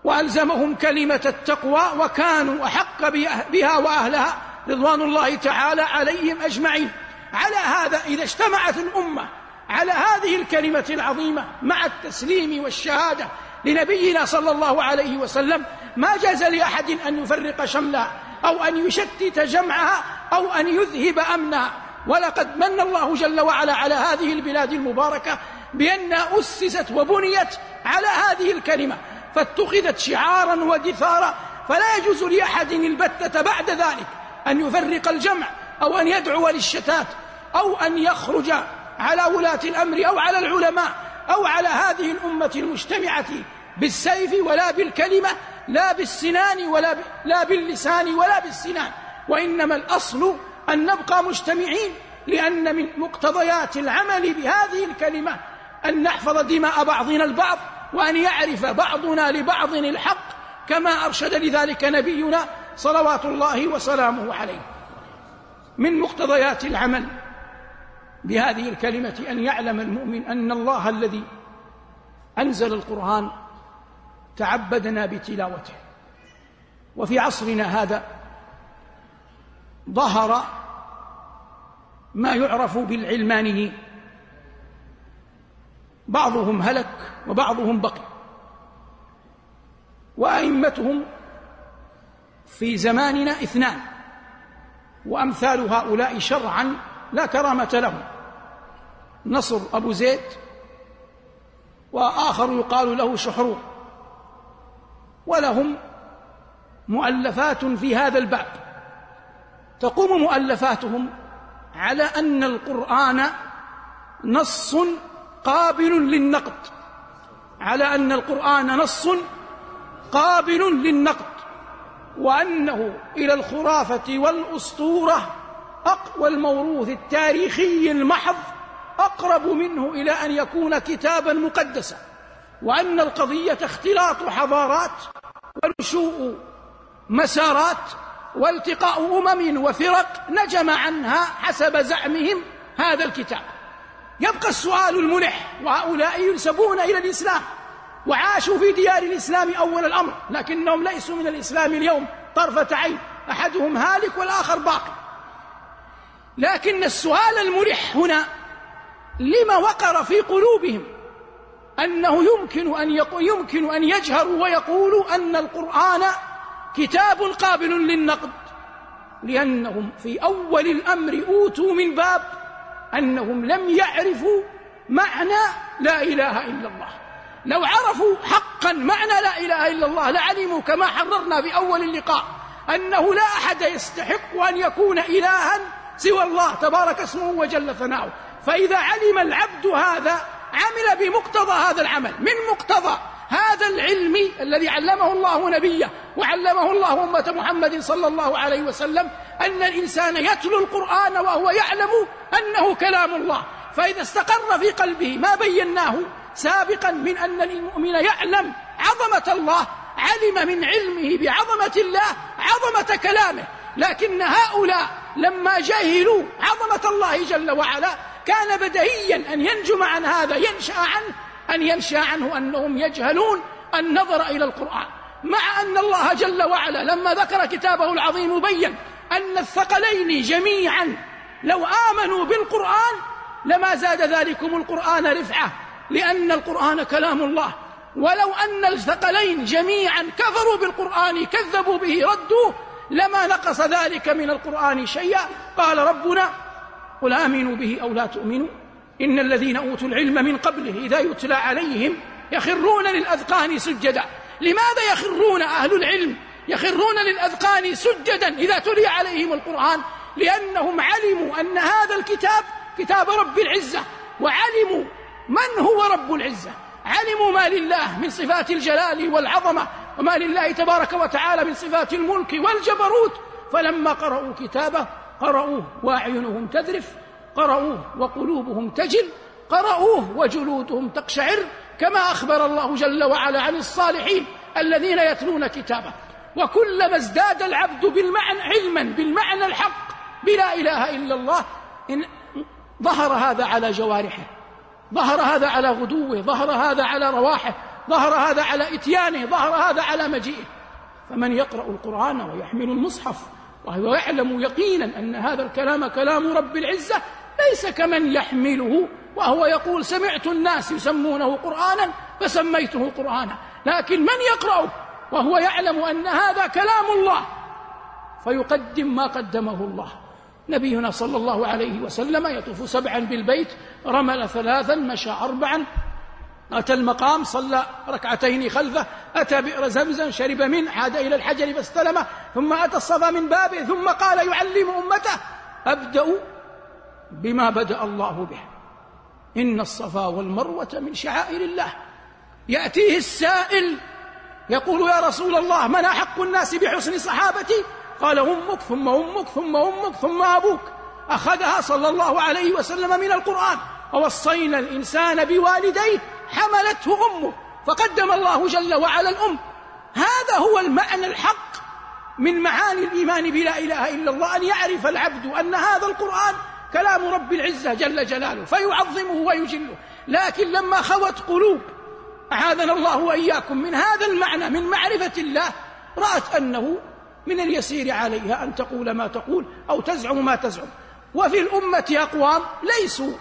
وألزمهم كلمة التقوى وكانوا أحق بها وأهلها رضوان الله تعالى عليهم أجمعين. على هذا إذا اجتمعت الأمة على هذه الكلمة العظيمة مع التسليم والشهادة لنبينا صلى الله عليه وسلم. ما جاز لأحد أن يفرق شملها أو أن يشتت جمعها أو أن يذهب أمنها ولقد من الله جل وعلا على هذه البلاد المباركة بأنها أسست وبنيت على هذه الكلمة فاتخذت شعارا ودثارا. فلا يجوز لأحد البتة بعد ذلك أن يفرق الجمع أو أن يدعو للشتات أو أن يخرج على ولاة الأمر أو على العلماء أو على هذه الأمة المجتمعة بالسيف ولا بالكلمة لا بالسنان ولا لا باللسان ولا بالسنان. وإنما الأصل أن نبقى مجتمعين لأن من مقتضيات العمل بهذه الكلمة أن نحفظ دماء بعضنا البعض وأن يعرف بعضنا لبعض الحق كما أرشد لذلك نبينا صلوات الله وسلامه عليه. من مقتضيات العمل بهذه الكلمة أن يعلم المؤمن أن الله الذي أنزل القرآن تعبدنا بتلاوته. وفي عصرنا هذا ظهر ما يعرف بالعلمانيين. بعضهم هلك وبعضهم بقي. وأئمتهم في زماننا اثنان وأمثال هؤلاء شرعا لا كرامة لهم. نصر أبو زيد وآخر يقال له شحرور ولهم مؤلفات في هذا الباب. تقوم مؤلفاتهم على أن القرآن نص قابل للنقد. على أن القرآن نص قابل للنقد. وأنه إلى الخرافة والأسطورة والموروث التاريخي المحض أقرب منه إلى أن يكون كتابا مقدسا وأن القضية اختلاط حضارات ونشوء مسارات والتقاء أمم وفرق نجم عنها حسب زعمهم هذا الكتاب. يبقى السؤال الملح وهؤلاء ينسبون إلى الإسلام وعاشوا في ديار الإسلام أول الأمر لكنهم ليسوا من الإسلام اليوم. طرفة عين أحدهم هالك والآخر باقي. لكن السؤال الملح هنا لما وقر في قلوبهم أنه يمكن أن يمكن أن يجهروا ويقولوا أن القرآن كتاب قابل للنقد لأنهم في أول الأمر أوتوا من باب أنهم لم يعرفوا معنى لا إله إلا الله. لو عرفوا حقا معنى لا إله إلا الله لعلموا كما حررنا في أول اللقاء أنه لا أحد يستحق أن يكون إلها سوى الله تبارك اسمه وجل ثناؤه. فإذا علم العبد هذا عمل بمقتضى هذا العمل. من مقتضى؟ هذا العلم الذي علمه الله نبيه وعلمه الله أمة محمد صلى الله عليه وسلم أن الإنسان يتلو القرآن وهو يعلم أنه كلام الله. فإذا استقر في قلبه ما بيناه سابقا من أن المؤمن يعلم عظمة الله علم من علمه بعظمة الله عظمة كلامه. لكن هؤلاء لما جهلوا عظمة الله جل وعلا كان بديهيا أن ينجم عن هذا ينشأ عنه أن ينشأ عنه أنهم يجهلون النظر إلى القرآن. مع أن الله جل وعلا لما ذكر كتابه العظيم بين أن الثقلين جميعا لو آمنوا بالقرآن لما زاد ذلكم القرآن رفعة لأن القرآن كلام الله. ولو أن الثقلين جميعا كفروا بالقرآن كذبوا به ردوه لما نقص ذلك من القرآن شيئا. قال ربنا قل آمنوا به أو لا تؤمنوا. إن الذين أوتوا العلم من قبله إذا يتلى عليهم يخرون للأذقان سجدا. لماذا يخرون أهل العلم يخرون للأذقان سجدا إذا تلي عليهم القرآن؟ لأنهم علموا أن هذا الكتاب كتاب رب العزة وعلموا من هو رب العزة. علموا ما لله من صفات الجلال والعظمة وما لله تبارك وتعالى من صفات الملك والجبروت. فلما قرأوا كتابه قرأوه وأعينهم تذرف قرأوه وقلوبهم تجل قرأوه وجلودهم تقشعر كما أخبر الله جل وعلا عن الصالحين الذين يتلون كتابه. وكلما ازداد العبد بالمعنى علما بالمعنى الحق بلا إله إلا الله إن ظهر هذا على جوارحه ظهر هذا على غدوه ظهر هذا على رواحه ظهر هذا على إتيانه ظهر هذا على مجيئه. فمن يقرأ القرآن ويحمل المصحف وهو يعلم يقينا أن هذا الكلام كلام رب العزة ليس كمن يحمله وهو يقول سمعت الناس يسمونه قرآنا فسميته قرآنا لكن من يقرأه؟ وهو يعلم أن هذا كلام الله فيقدم ما قدمه الله. نبينا صلى الله عليه وسلم يطوف سبعا بالبيت رمل ثلاثا مشى أربعا أتى المقام صلى ركعتين خلفه أتى بئر زمزم شرب منه عاد إلى الحجر فاستلمه ثم أتى الصفا من بابه ثم قال يعلم أمته. أبدأ بما بدأ الله به. إن الصفا والمروة من شعائر الله. يأتيه السائل يقول يا رسول الله من أحق الناس بحسن صحابتي؟ قال أمك ثم أمك ثم أمك ثم أبوك. أخذها صلى الله عليه وسلم من القرآن. ووصينا الإنسان بوالديه حملته أمه فقدم الله جل وعلا الأم. هذا هو المعنى الحق من معاني الإيمان بلا إله إلا الله أن يعرف العبد أن هذا القرآن كلام رب العزة جل جلاله فيعظمه ويجله. لكن لما خوت قلوب أعاذنا الله وإياكم من هذا المعنى من معرفة الله رأت أنه من اليسير عليها أن تقول ما تقول أو تزعم ما تزعم. وفي الأمة أقوام ليسوا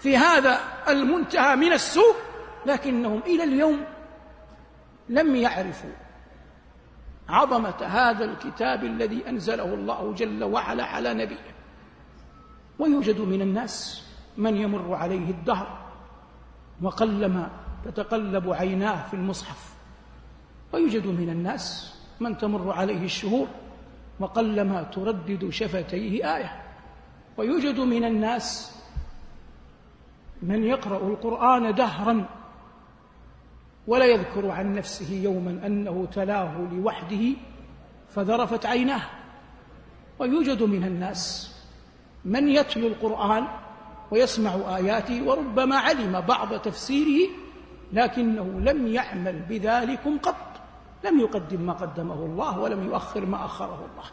في هذا المنتهى من السوء لكنهم إلى اليوم لم يعرفوا عظمة هذا الكتاب الذي أنزله الله جل وعلا على نبيه. ويوجد من الناس من يمر عليه الدهر وقلما تتقلب عيناه في المصحف. ويوجد من الناس من تمر عليه الشهور وقلما تردد شفتيه آية. ويوجد من الناس من يقرأ القرآن دهرا ولا يذكر عن نفسه يوما أنه تلاه لوحده فذرفت عيناه. ويوجد من الناس من يتلو القرآن ويسمع آياته وربما علم بعض تفسيره لكنه لم يعمل بذلكم قط لم يقدم ما قدمه الله ولم يؤخر ما أخره الله.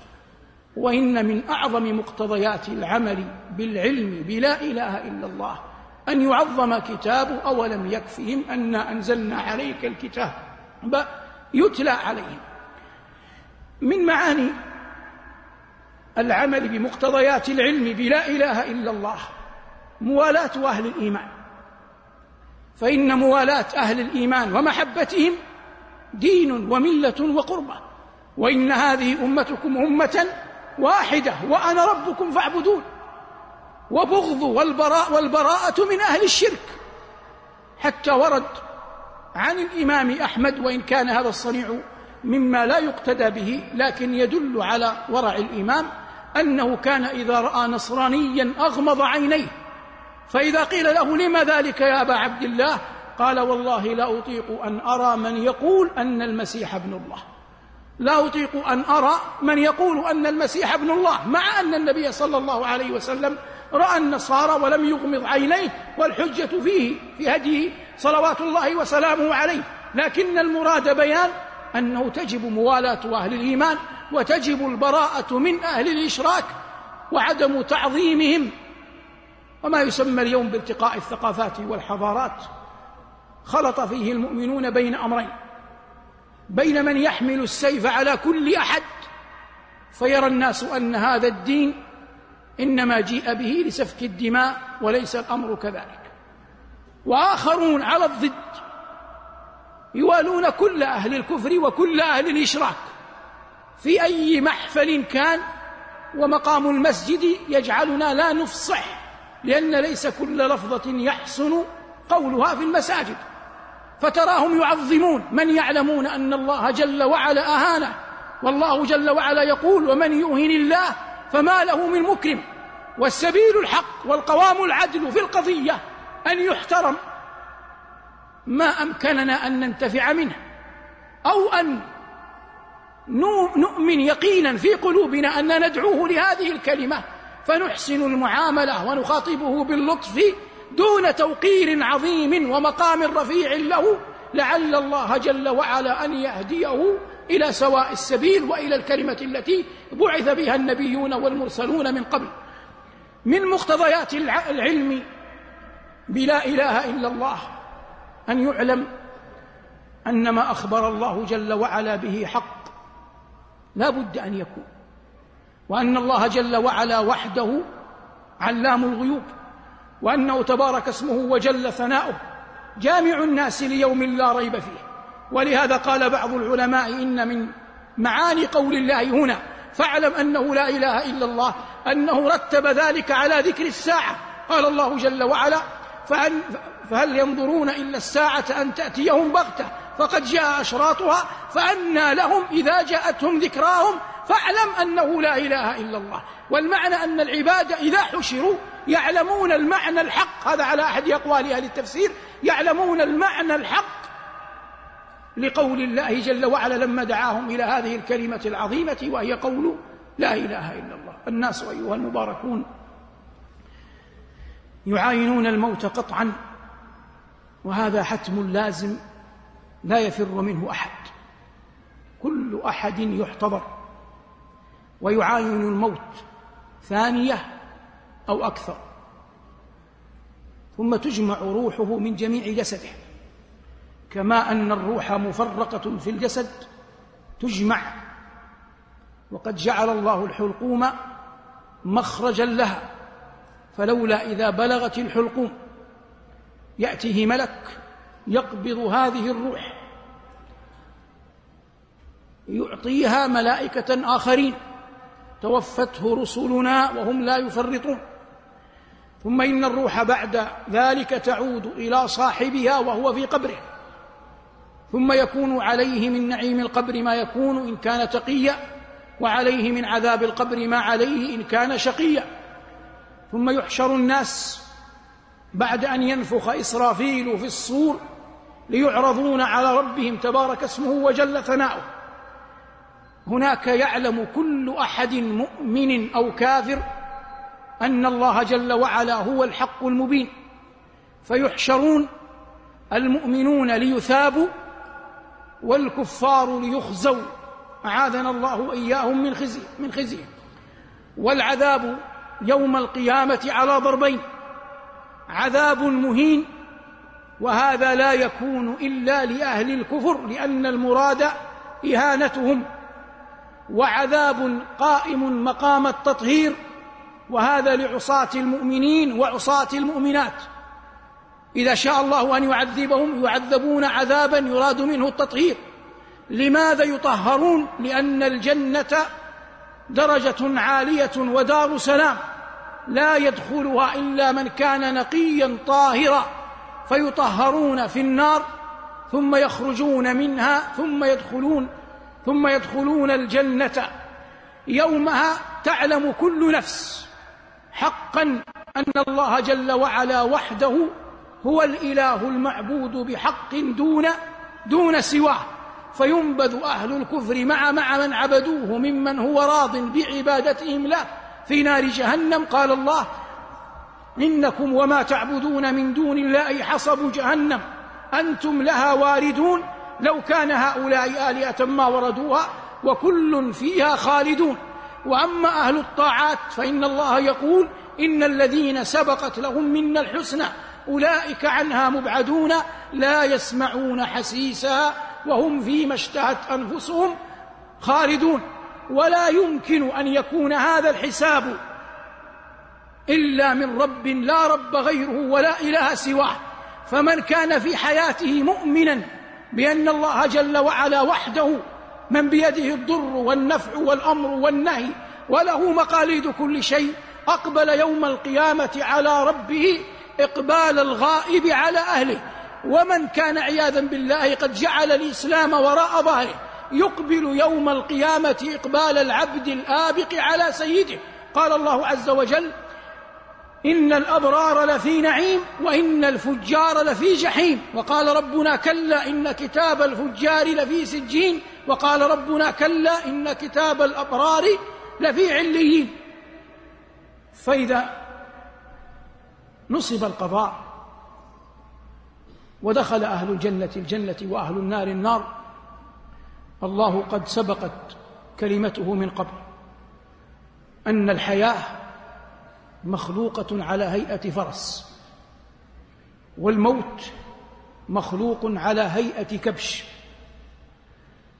وإن من أعظم مقتضيات العمل بالعلم بلا إله إلا الله أن يعظم كتابه أولم يكفهم أنا أنزلنا عليك الكتاب. يتلى عليهم. من معاني العمل بمقتضيات العلم بلا إله إلا الله موالاة أهل الإيمان. فإن موالاة أهل الإيمان ومحبتهم دين وملة وقربة. وإن هذه أمتكم أمة واحدة وأنا ربكم فاعبدون. وبغض والبراء والبراءة من أهل الشرك. حتى ورد عن الإمام أحمد وإن كان هذا الصنيع مما لا يقتدى به لكن يدل على ورع الإمام أنه كان إذا رأى نصرانيا أغمض عينيه. فإذا قيل له لم ذلك يا أبا عبد الله؟ قال والله لا أطيق أن أرى من يقول أن المسيح ابن الله. لا أطيق أن أرى من يقول أن المسيح ابن الله مع أن النبي صلى الله عليه وسلم رأى النصارى ولم يغمض عينيه والحجة فيه في هديه صلوات الله وسلامه عليه. لكن المراد بيان أنه تجب موالاة أهل الإيمان وتجب البراءة من أهل الإشراك وعدم تعظيمهم. وما يسمى اليوم بالتقاء الثقافات والحضارات. خلط فيه المؤمنون بين أمرين. بين من يحمل السيف على كل أحد فيرى الناس أن هذا الدين إنما جيء به لسفك الدماء وليس الأمر كذلك. وآخرون على الضد يوالون كل أهل الكفر وكل أهل الإشراك. في أي محفل كان ومقام المسجد يجعلنا لا نفصح لأن ليس كل لفظة يحسن قولها في المساجد. فتراهم يعظمون من يعلمون أن الله جل وعلا أهانه والله جل وعلا يقول ومن يؤهن الله فما له من مكرم. والسبيل الحق والقوام العدل في القضية أن يحترم. ما أمكننا أن ننتفع منه. أو أن نؤمن يقينا في قلوبنا أن ندعوه لهذه الكلمة. فنحسن المعاملة ونخاطبه باللطف دون توقير عظيم ومقام رفيع له. لعل الله جل وعلا أن يهديه إلى سواء السبيل وإلى الكلمة التي بعث بها النبيون والمرسلون من قبل. من مقتضيات العلم بلا إله إلا الله أن يعلم أن ما أخبر الله جل وعلا به حق لا بد أن يكون. وأن الله جل وعلا وحده علام الغيوب وأنه تبارك اسمه وجل ثناؤه. جامع الناس ليوم لا ريب فيه. ولهذا قال بعض العلماء إن من معاني قول الله هنا فاعلم أنه لا إله إلا الله أنه رتب ذلك على ذكر الساعة. قال الله جل وعلا فهل ينظرون إلا الساعة أن تأتيهم بغتة؟ فقد جاء أشراطها فأنى لهم إذا جاءتهم ذكراهم فاعلم أنه لا إله إلا الله. والمعنى أن العباد إذا حشروا يعلمون المعنى الحق هذا على أحد أقوال أهل التفسير يعلمون المعنى الحق لقول الله جل وعلا لما دعاهم إلى هذه الكلمة العظيمة وهي قول لا إله إلا الله. الناس أيها المباركون يعاينون الموت قطعا وهذا حتم لازم لا يفر منه أحد. كل أحد يحتضر. ويعاين الموت ثانية أو أكثر. ثم تجمع روحه من جميع جسده. كما أن الروح مفرقة في الجسد تجمع وقد جعل الله الحلقوم مخرجا لها فلولا إذا بلغت الحلقوم يأتيه ملك يقبض هذه الروح يعطيها ملائكة آخرين توفته رسلنا وهم لا يفرطون. ثم إن الروح بعد ذلك تعود إلى صاحبها وهو في قبره. ثم يكون عليه من نعيم القبر ما يكون إن كان تقيا وعليه من عذاب القبر ما عليه إن كان شقيا. ثم يحشر الناس بعد أن ينفخ إسرافيل في الصور ليعرضون على ربهم تبارك اسمه وجل ثناؤه. هناك يعلم كل أحد مؤمن أو كافر أن الله جل وعلا هو الحق المبين. فيحشرون المؤمنون ليثابوا والكفار ليخزوا. أعاذنا الله وإياهم من خزي من خزيه والعذاب يوم القيامة على ضربين. عذاب مهين وهذا لا يكون إلا لأهل الكفر لأن المراد إهانتهم. وعذاب قائم مقام التطهير وهذا لعصاة المؤمنين وعصاة المؤمنات. إذا شاء الله أن يعذبهم يعذبون عذابا يراد منه التطهير. لماذا يطهرون؟ لأن الجنة درجة عالية ودار سلام. لا يدخلها إلا من كان نقيا طاهرا. فيطهرون في النار ثم يخرجون منها ثم يدخلون ثم يدخلون الجنة. يومها تعلم كل نفس حقا أن الله جل وعلا وحده هو الإله المعبود بحق دون دون سواه فينبذ أهل الكفر مع مع من عبدوه ممن هو راض بعبادتهم له. في نار جهنم قال الله إنكم وما تعبدون من دون الله حصب جهنم أنتم لها واردون. لو كان هؤلاء آلهة ما وردوها وكل فيها خالدون. وأما أهل الطاعات فإن الله يقول إن الذين سبقت لهم منا الحسنى. أولئك عنها مبعدون لا يسمعون حسيسها وهم فيما اشتهت أنفسهم خالدون. ولا يمكن أن يكون هذا الحساب إلا من رب لا رب غيره ولا إله سواه. فمن كان في حياته مؤمنا بأن الله جل وعلا وحده من بيده الضر والنفع والأمر والنهي وله مقاليد كل شيء أقبل يوم القيامة على ربه إقبال الغائب على أهله. ومن كان عياذا بالله قد جعل الإسلام وراء ظهره. يقبل يوم القيامة إقبال العبد الآبق على سيده. قال الله عز وجل إن الأبرار لفي نعيم وإن الفجار لفي جحيم. وقال ربنا كلا إن كتاب الفجار لفي سجين. وقال ربنا كلا إن كتاب الأبرار لفي عليين. فإذا نصب القضاء ودخل أهل الجنة الجنة وأهل النار النار. الله قد سبقت كلمته من قبل أن الحياة مخلوقة على هيئة فرس والموت مخلوق على هيئة كبش.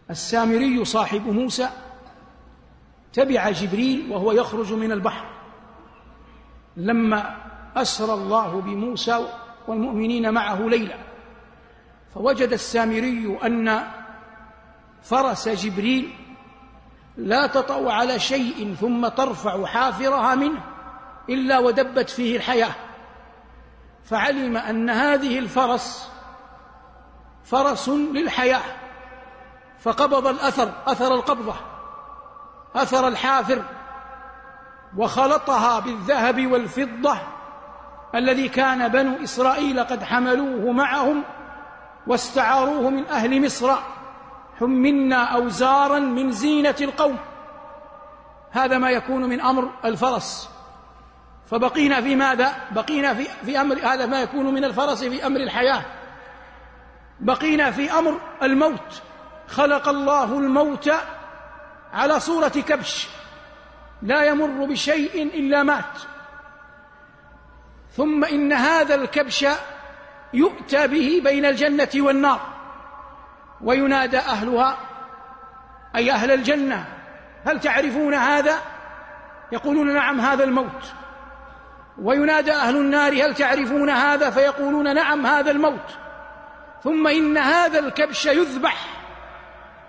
السامري صاحب موسى تبع جبريل وهو يخرج من البحر. لما أسرى الله بموسى والمؤمنين معه ليلا. فوجد السامري أن فرس جبريل لا تطأ على شيء ثم ترفع حافرها منه إلا ودبت فيه الحياة. فعلم أن هذه الفرس فرس للحياة. فقبض الأثر أثر القبضة أثر الحافر وخلطها بالذهب والفضة الذي كان بنو إسرائيل قد حملوه معهم واستعاروه من أهل مصر. حملنا أوزارا من زينة القوم. هذا ما يكون من أمر الفرس. فبقينا في ماذا؟ بقينا في, في أمر هذا ما يكون من الفرس في أمر الحياة. بقينا في أمر الموت. خلق الله الموت على صورة كبش. لا يمر بشيء إلا مات. ثم إن هذا الكبش يؤتى به بين الجنة والنار وينادى أهلها أي أهل الجنة هل تعرفون هذا؟ يقولون نعم هذا الموت. وينادى أهل النار هل تعرفون هذا؟ فيقولون نعم هذا الموت. ثم إن هذا الكبش يذبح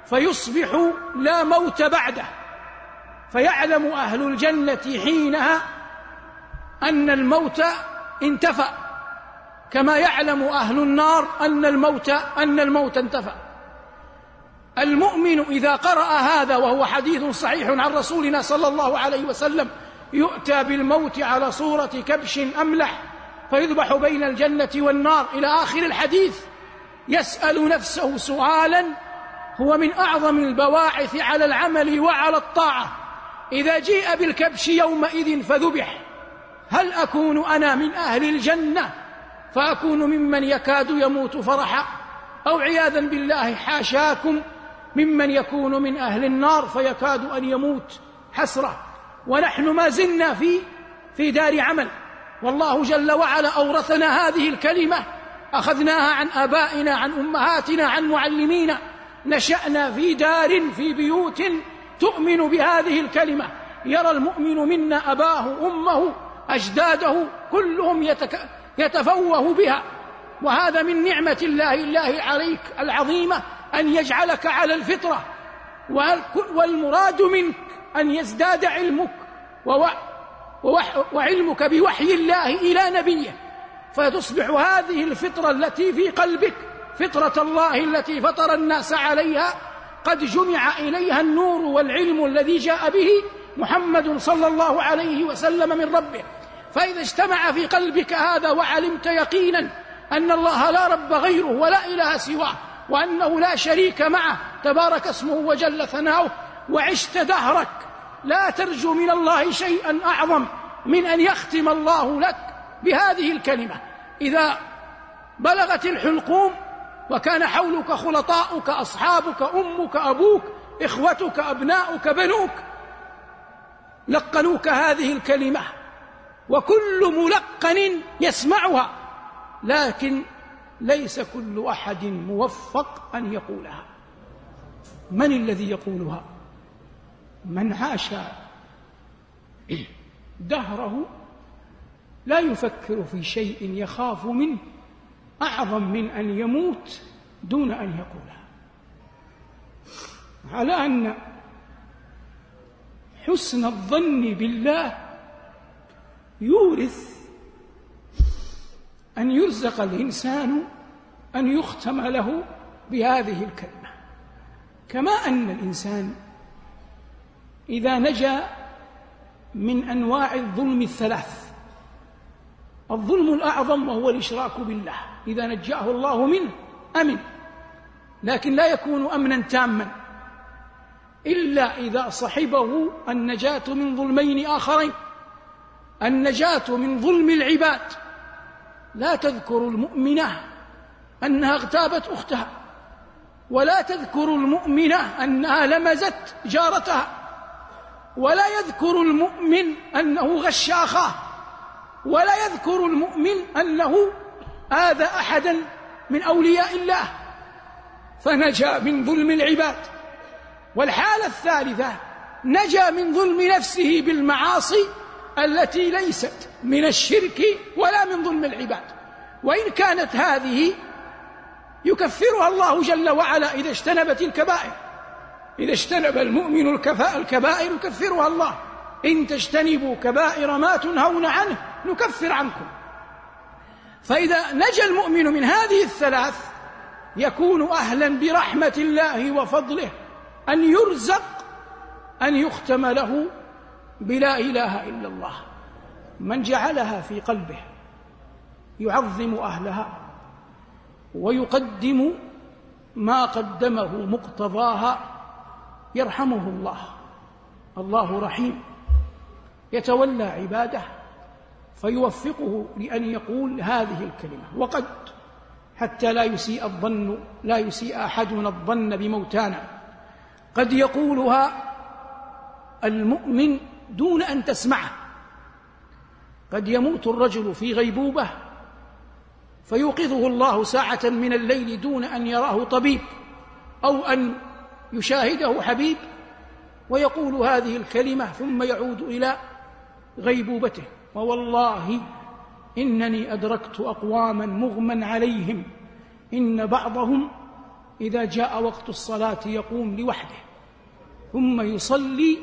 فيصبح لا موت بعده. فيعلم أهل الجنة حينها أن الموت انتفى كما يعلم أهل النار أن الموت أن الموت انتفى المؤمن إذا قرأ هذا وهو حديث صحيح عن رسولنا صلى الله عليه وسلم يؤتى بالموت على صورة كبش أملح فيذبح بين الجنة والنار. إلى آخر الحديث يسأل نفسه سؤالا هو من أعظم البواعث على العمل وعلى الطاعة. إذا جيء بالكبش يومئذ فذبح. هل أكون أنا من أهل الجنة فأكون ممن يكاد يموت فرحا؟ أو عياذا بالله حاشاكم ممن يكون من أهل النار فيكاد أن يموت حسرة. ونحن ما زلنا في في دار عمل. والله جل وعلا أورثنا هذه الكلمة. أخذناها عن آبائنا عن أمهاتنا عن معلمينا. نشأنا في دار في بيوت تؤمن بهذه الكلمة. يرى المؤمن منا أباه أمه أجداده كلهم يتك... يتفوه بها. وهذا من نعمة الله الله عليك العظيمة أن يجعلك على الفطرة. والمراد منك أن يزداد علمك وعلمك بوحي الله إلى نبيه. فتصبح هذه الفطرة التي في قلبك فطرة الله التي فطر الناس عليها قد جمع إليها النور والعلم الذي جاء به محمد صلى الله عليه وسلم من ربه. فإذا اجتمع في قلبك هذا وعلمت يقينا أن الله لا رب غيره ولا إله سواه وأنه لا شريك معه تبارك اسمه وجل ثناؤه وعشت دهرك لا ترجو من الله شيئا أعظم من أن يختم الله لك بهذه الكلمة. إذا بلغت الحلقوم وكان حولك خلطاؤك أصحابك أمك أبوك إخوتك أبناؤك بنوك لقنوك هذه الكلمة وكل ملقن يسمعها لكن ليس كل أحد موفق أن يقولها. من الذي يقولها؟ من عاش دهره لا يفكر في شيء يخاف منه أعظم من أن يموت دون أن يقولها. على أن حسن الظن بالله يورث أن يرزق الإنسان أن يختم له بهذه الكلمة. كما أن الإنسان إذا نجا من أنواع الظلم الثلاث الظلم الأعظم وهو الإشراك بالله إذا نجاه الله منه أمن لكن لا يكون أمنا تاما. إلا إذا صحبه النجاة من ظلمين آخرين. النجاة من ظلم العباد. لا تذكر المؤمنة أنها اغتابت أختها. ولا تذكر المؤمنة أنها لمزت جارتها. ولا يذكر المؤمن أنه غش أخاه. ولا يذكر المؤمن أنه آذى أحدا من أولياء الله. فنجا من ظلم العباد. والحالة الثالثة نجا من ظلم نفسه بالمعاصي التي ليست من الشرك ولا من ظلم العباد. وإن كانت هذه يكفرها الله جل وعلا إذا اجتنبت الكبائر. إذا اجتنب المؤمن الكبائر يكفرها الله. إن تجتنبوا كبائر ما تنهون عنه نكفر عنكم. فإذا نجا المؤمن من هذه الثلاث يكون أهلا برحمة الله وفضله. أن يرزق أن يختم له بلا إله إلا الله. من جعلها في قلبه يعظم أهلها ويقدم ما قدمه مقتضاها يرحمه الله. الله رحيم. يتولى عباده فيوفقه لأن يقول هذه الكلمة. وقد حتى لا يسيء الظن لا يسيء أحدنا الظن بموتانا. قد يقولها المؤمن دون أن تسمعه. قد يموت الرجل في غيبوبة فيوقظه الله ساعة من الليل دون أن يراه طبيب أو أن يشاهده حبيب ويقول هذه الكلمة ثم يعود إلى غيبوبته. ووالله إنني أدركت أقواما مغمى عليهم إن بعضهم إذا جاء وقت الصلاة يقوم لوحده. ثم يصلي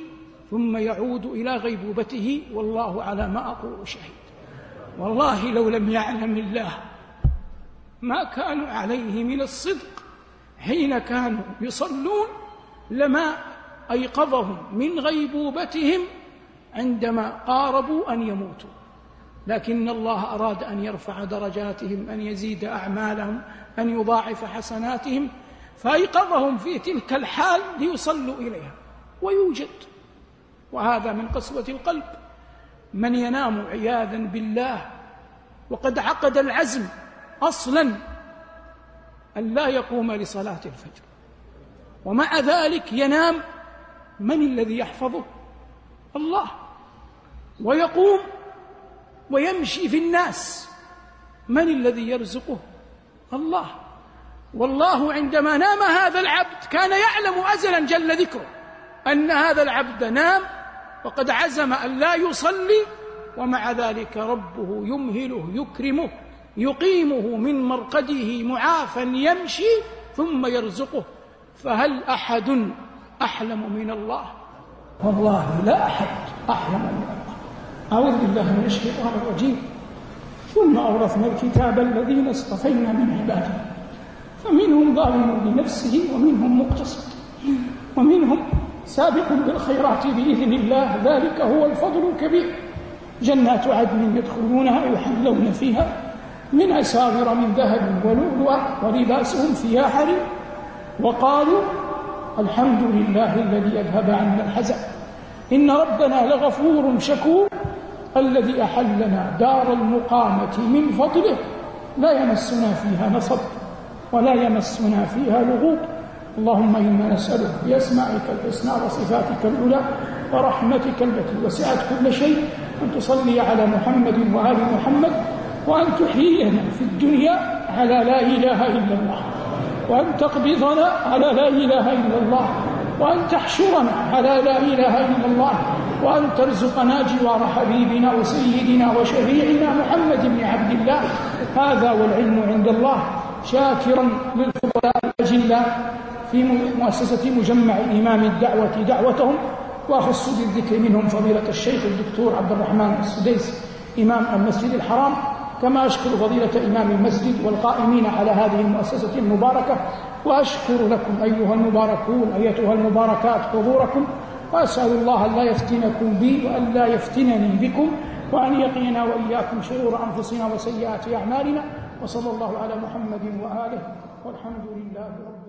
ثم يعود إلى غيبوبته والله على ما أقول شهيد. والله لو لم يعلم الله ما كانوا عليه من الصدق حين كانوا يصلون لما أيقظهم من غيبوبتهم عندما قاربوا أن يموتوا. لكن الله أراد أن يرفع درجاتهم أن يزيد أعمالهم أن يضاعف حسناتهم فأيقظهم في تلك الحال ليصلوا إليها. ويوجد. وهذا من قسوة القلب. من ينام عياذا بالله وقد عقد العزم أصلا أن لا يقوم لصلاة الفجر. ومع ذلك ينام من الذي يحفظه؟ الله. ويقوم ويمشي في الناس من الذي يرزقه؟ الله. والله عندما نام هذا العبد كان يعلم أزلا جل ذكره أن هذا العبد نام وقد عزم أن لا يصلي ومع ذلك ربه يمهله يكرمه يقيمه من مرقده معافا يمشي ثم يرزقه. فهل أحد أحلم من الله؟ والله لا أحد أحلم من الله. أعوذ بالله من الشيطان الرجيم. ثم أورثنا الكتاب الذين اصطفينا من عبادنا فمنهم ظالم لنفسه ومنهم مقتصد. ومنهم سابق بالخيرات بإذن الله ذلك هو الفضل الكبير. جنات عدن يدخلونها يحلون فيها من أساور من ذهب ولؤلؤا ولباسهم فيها حرير. وقالوا الحمد لله الذي أذهب عنا الحزن. إن ربنا لغفور شكور الذي أحلنا دار المقامة من فضله. لا يمسنا فيها نصب. ولا يمسنا فيها لغوب. اللهم إنا نسألك بأسمائك الحسنى وصفاتك العلى ورحمتك التي وسعت كل شيء أن تصلي على محمد وآل محمد وأن تحيينا في الدنيا على لا إله إلا الله وأن تقبضنا على لا إله إلا الله وأن تحشرنا على لا إله إلا الله وأن ترزقنا جوار حبيبنا وسيدنا وشفيعنا محمد بن عبد الله. هذا والعلم عند الله. شاكرا للفضلاء الأجلاء في مؤسسة مجمع إمام الدعوة دعوتهم وأخص بالذكر منهم فضيلة الشيخ الدكتور عبد الرحمن السديس إمام المسجد الحرام. كما أشكر فضيلة إمام المسجد والقائمين على هذه المؤسسة المباركة وأشكر لكم أيها المباركون أيتها المباركات حضوركم وأسأل الله أن لا يفتنكم بي وأن لا يفتنني بكم وأن يقينا وإياكم شرور أنفسنا وسيئات أعمالنا. وصلى الله على محمد وآله والحمد لله رب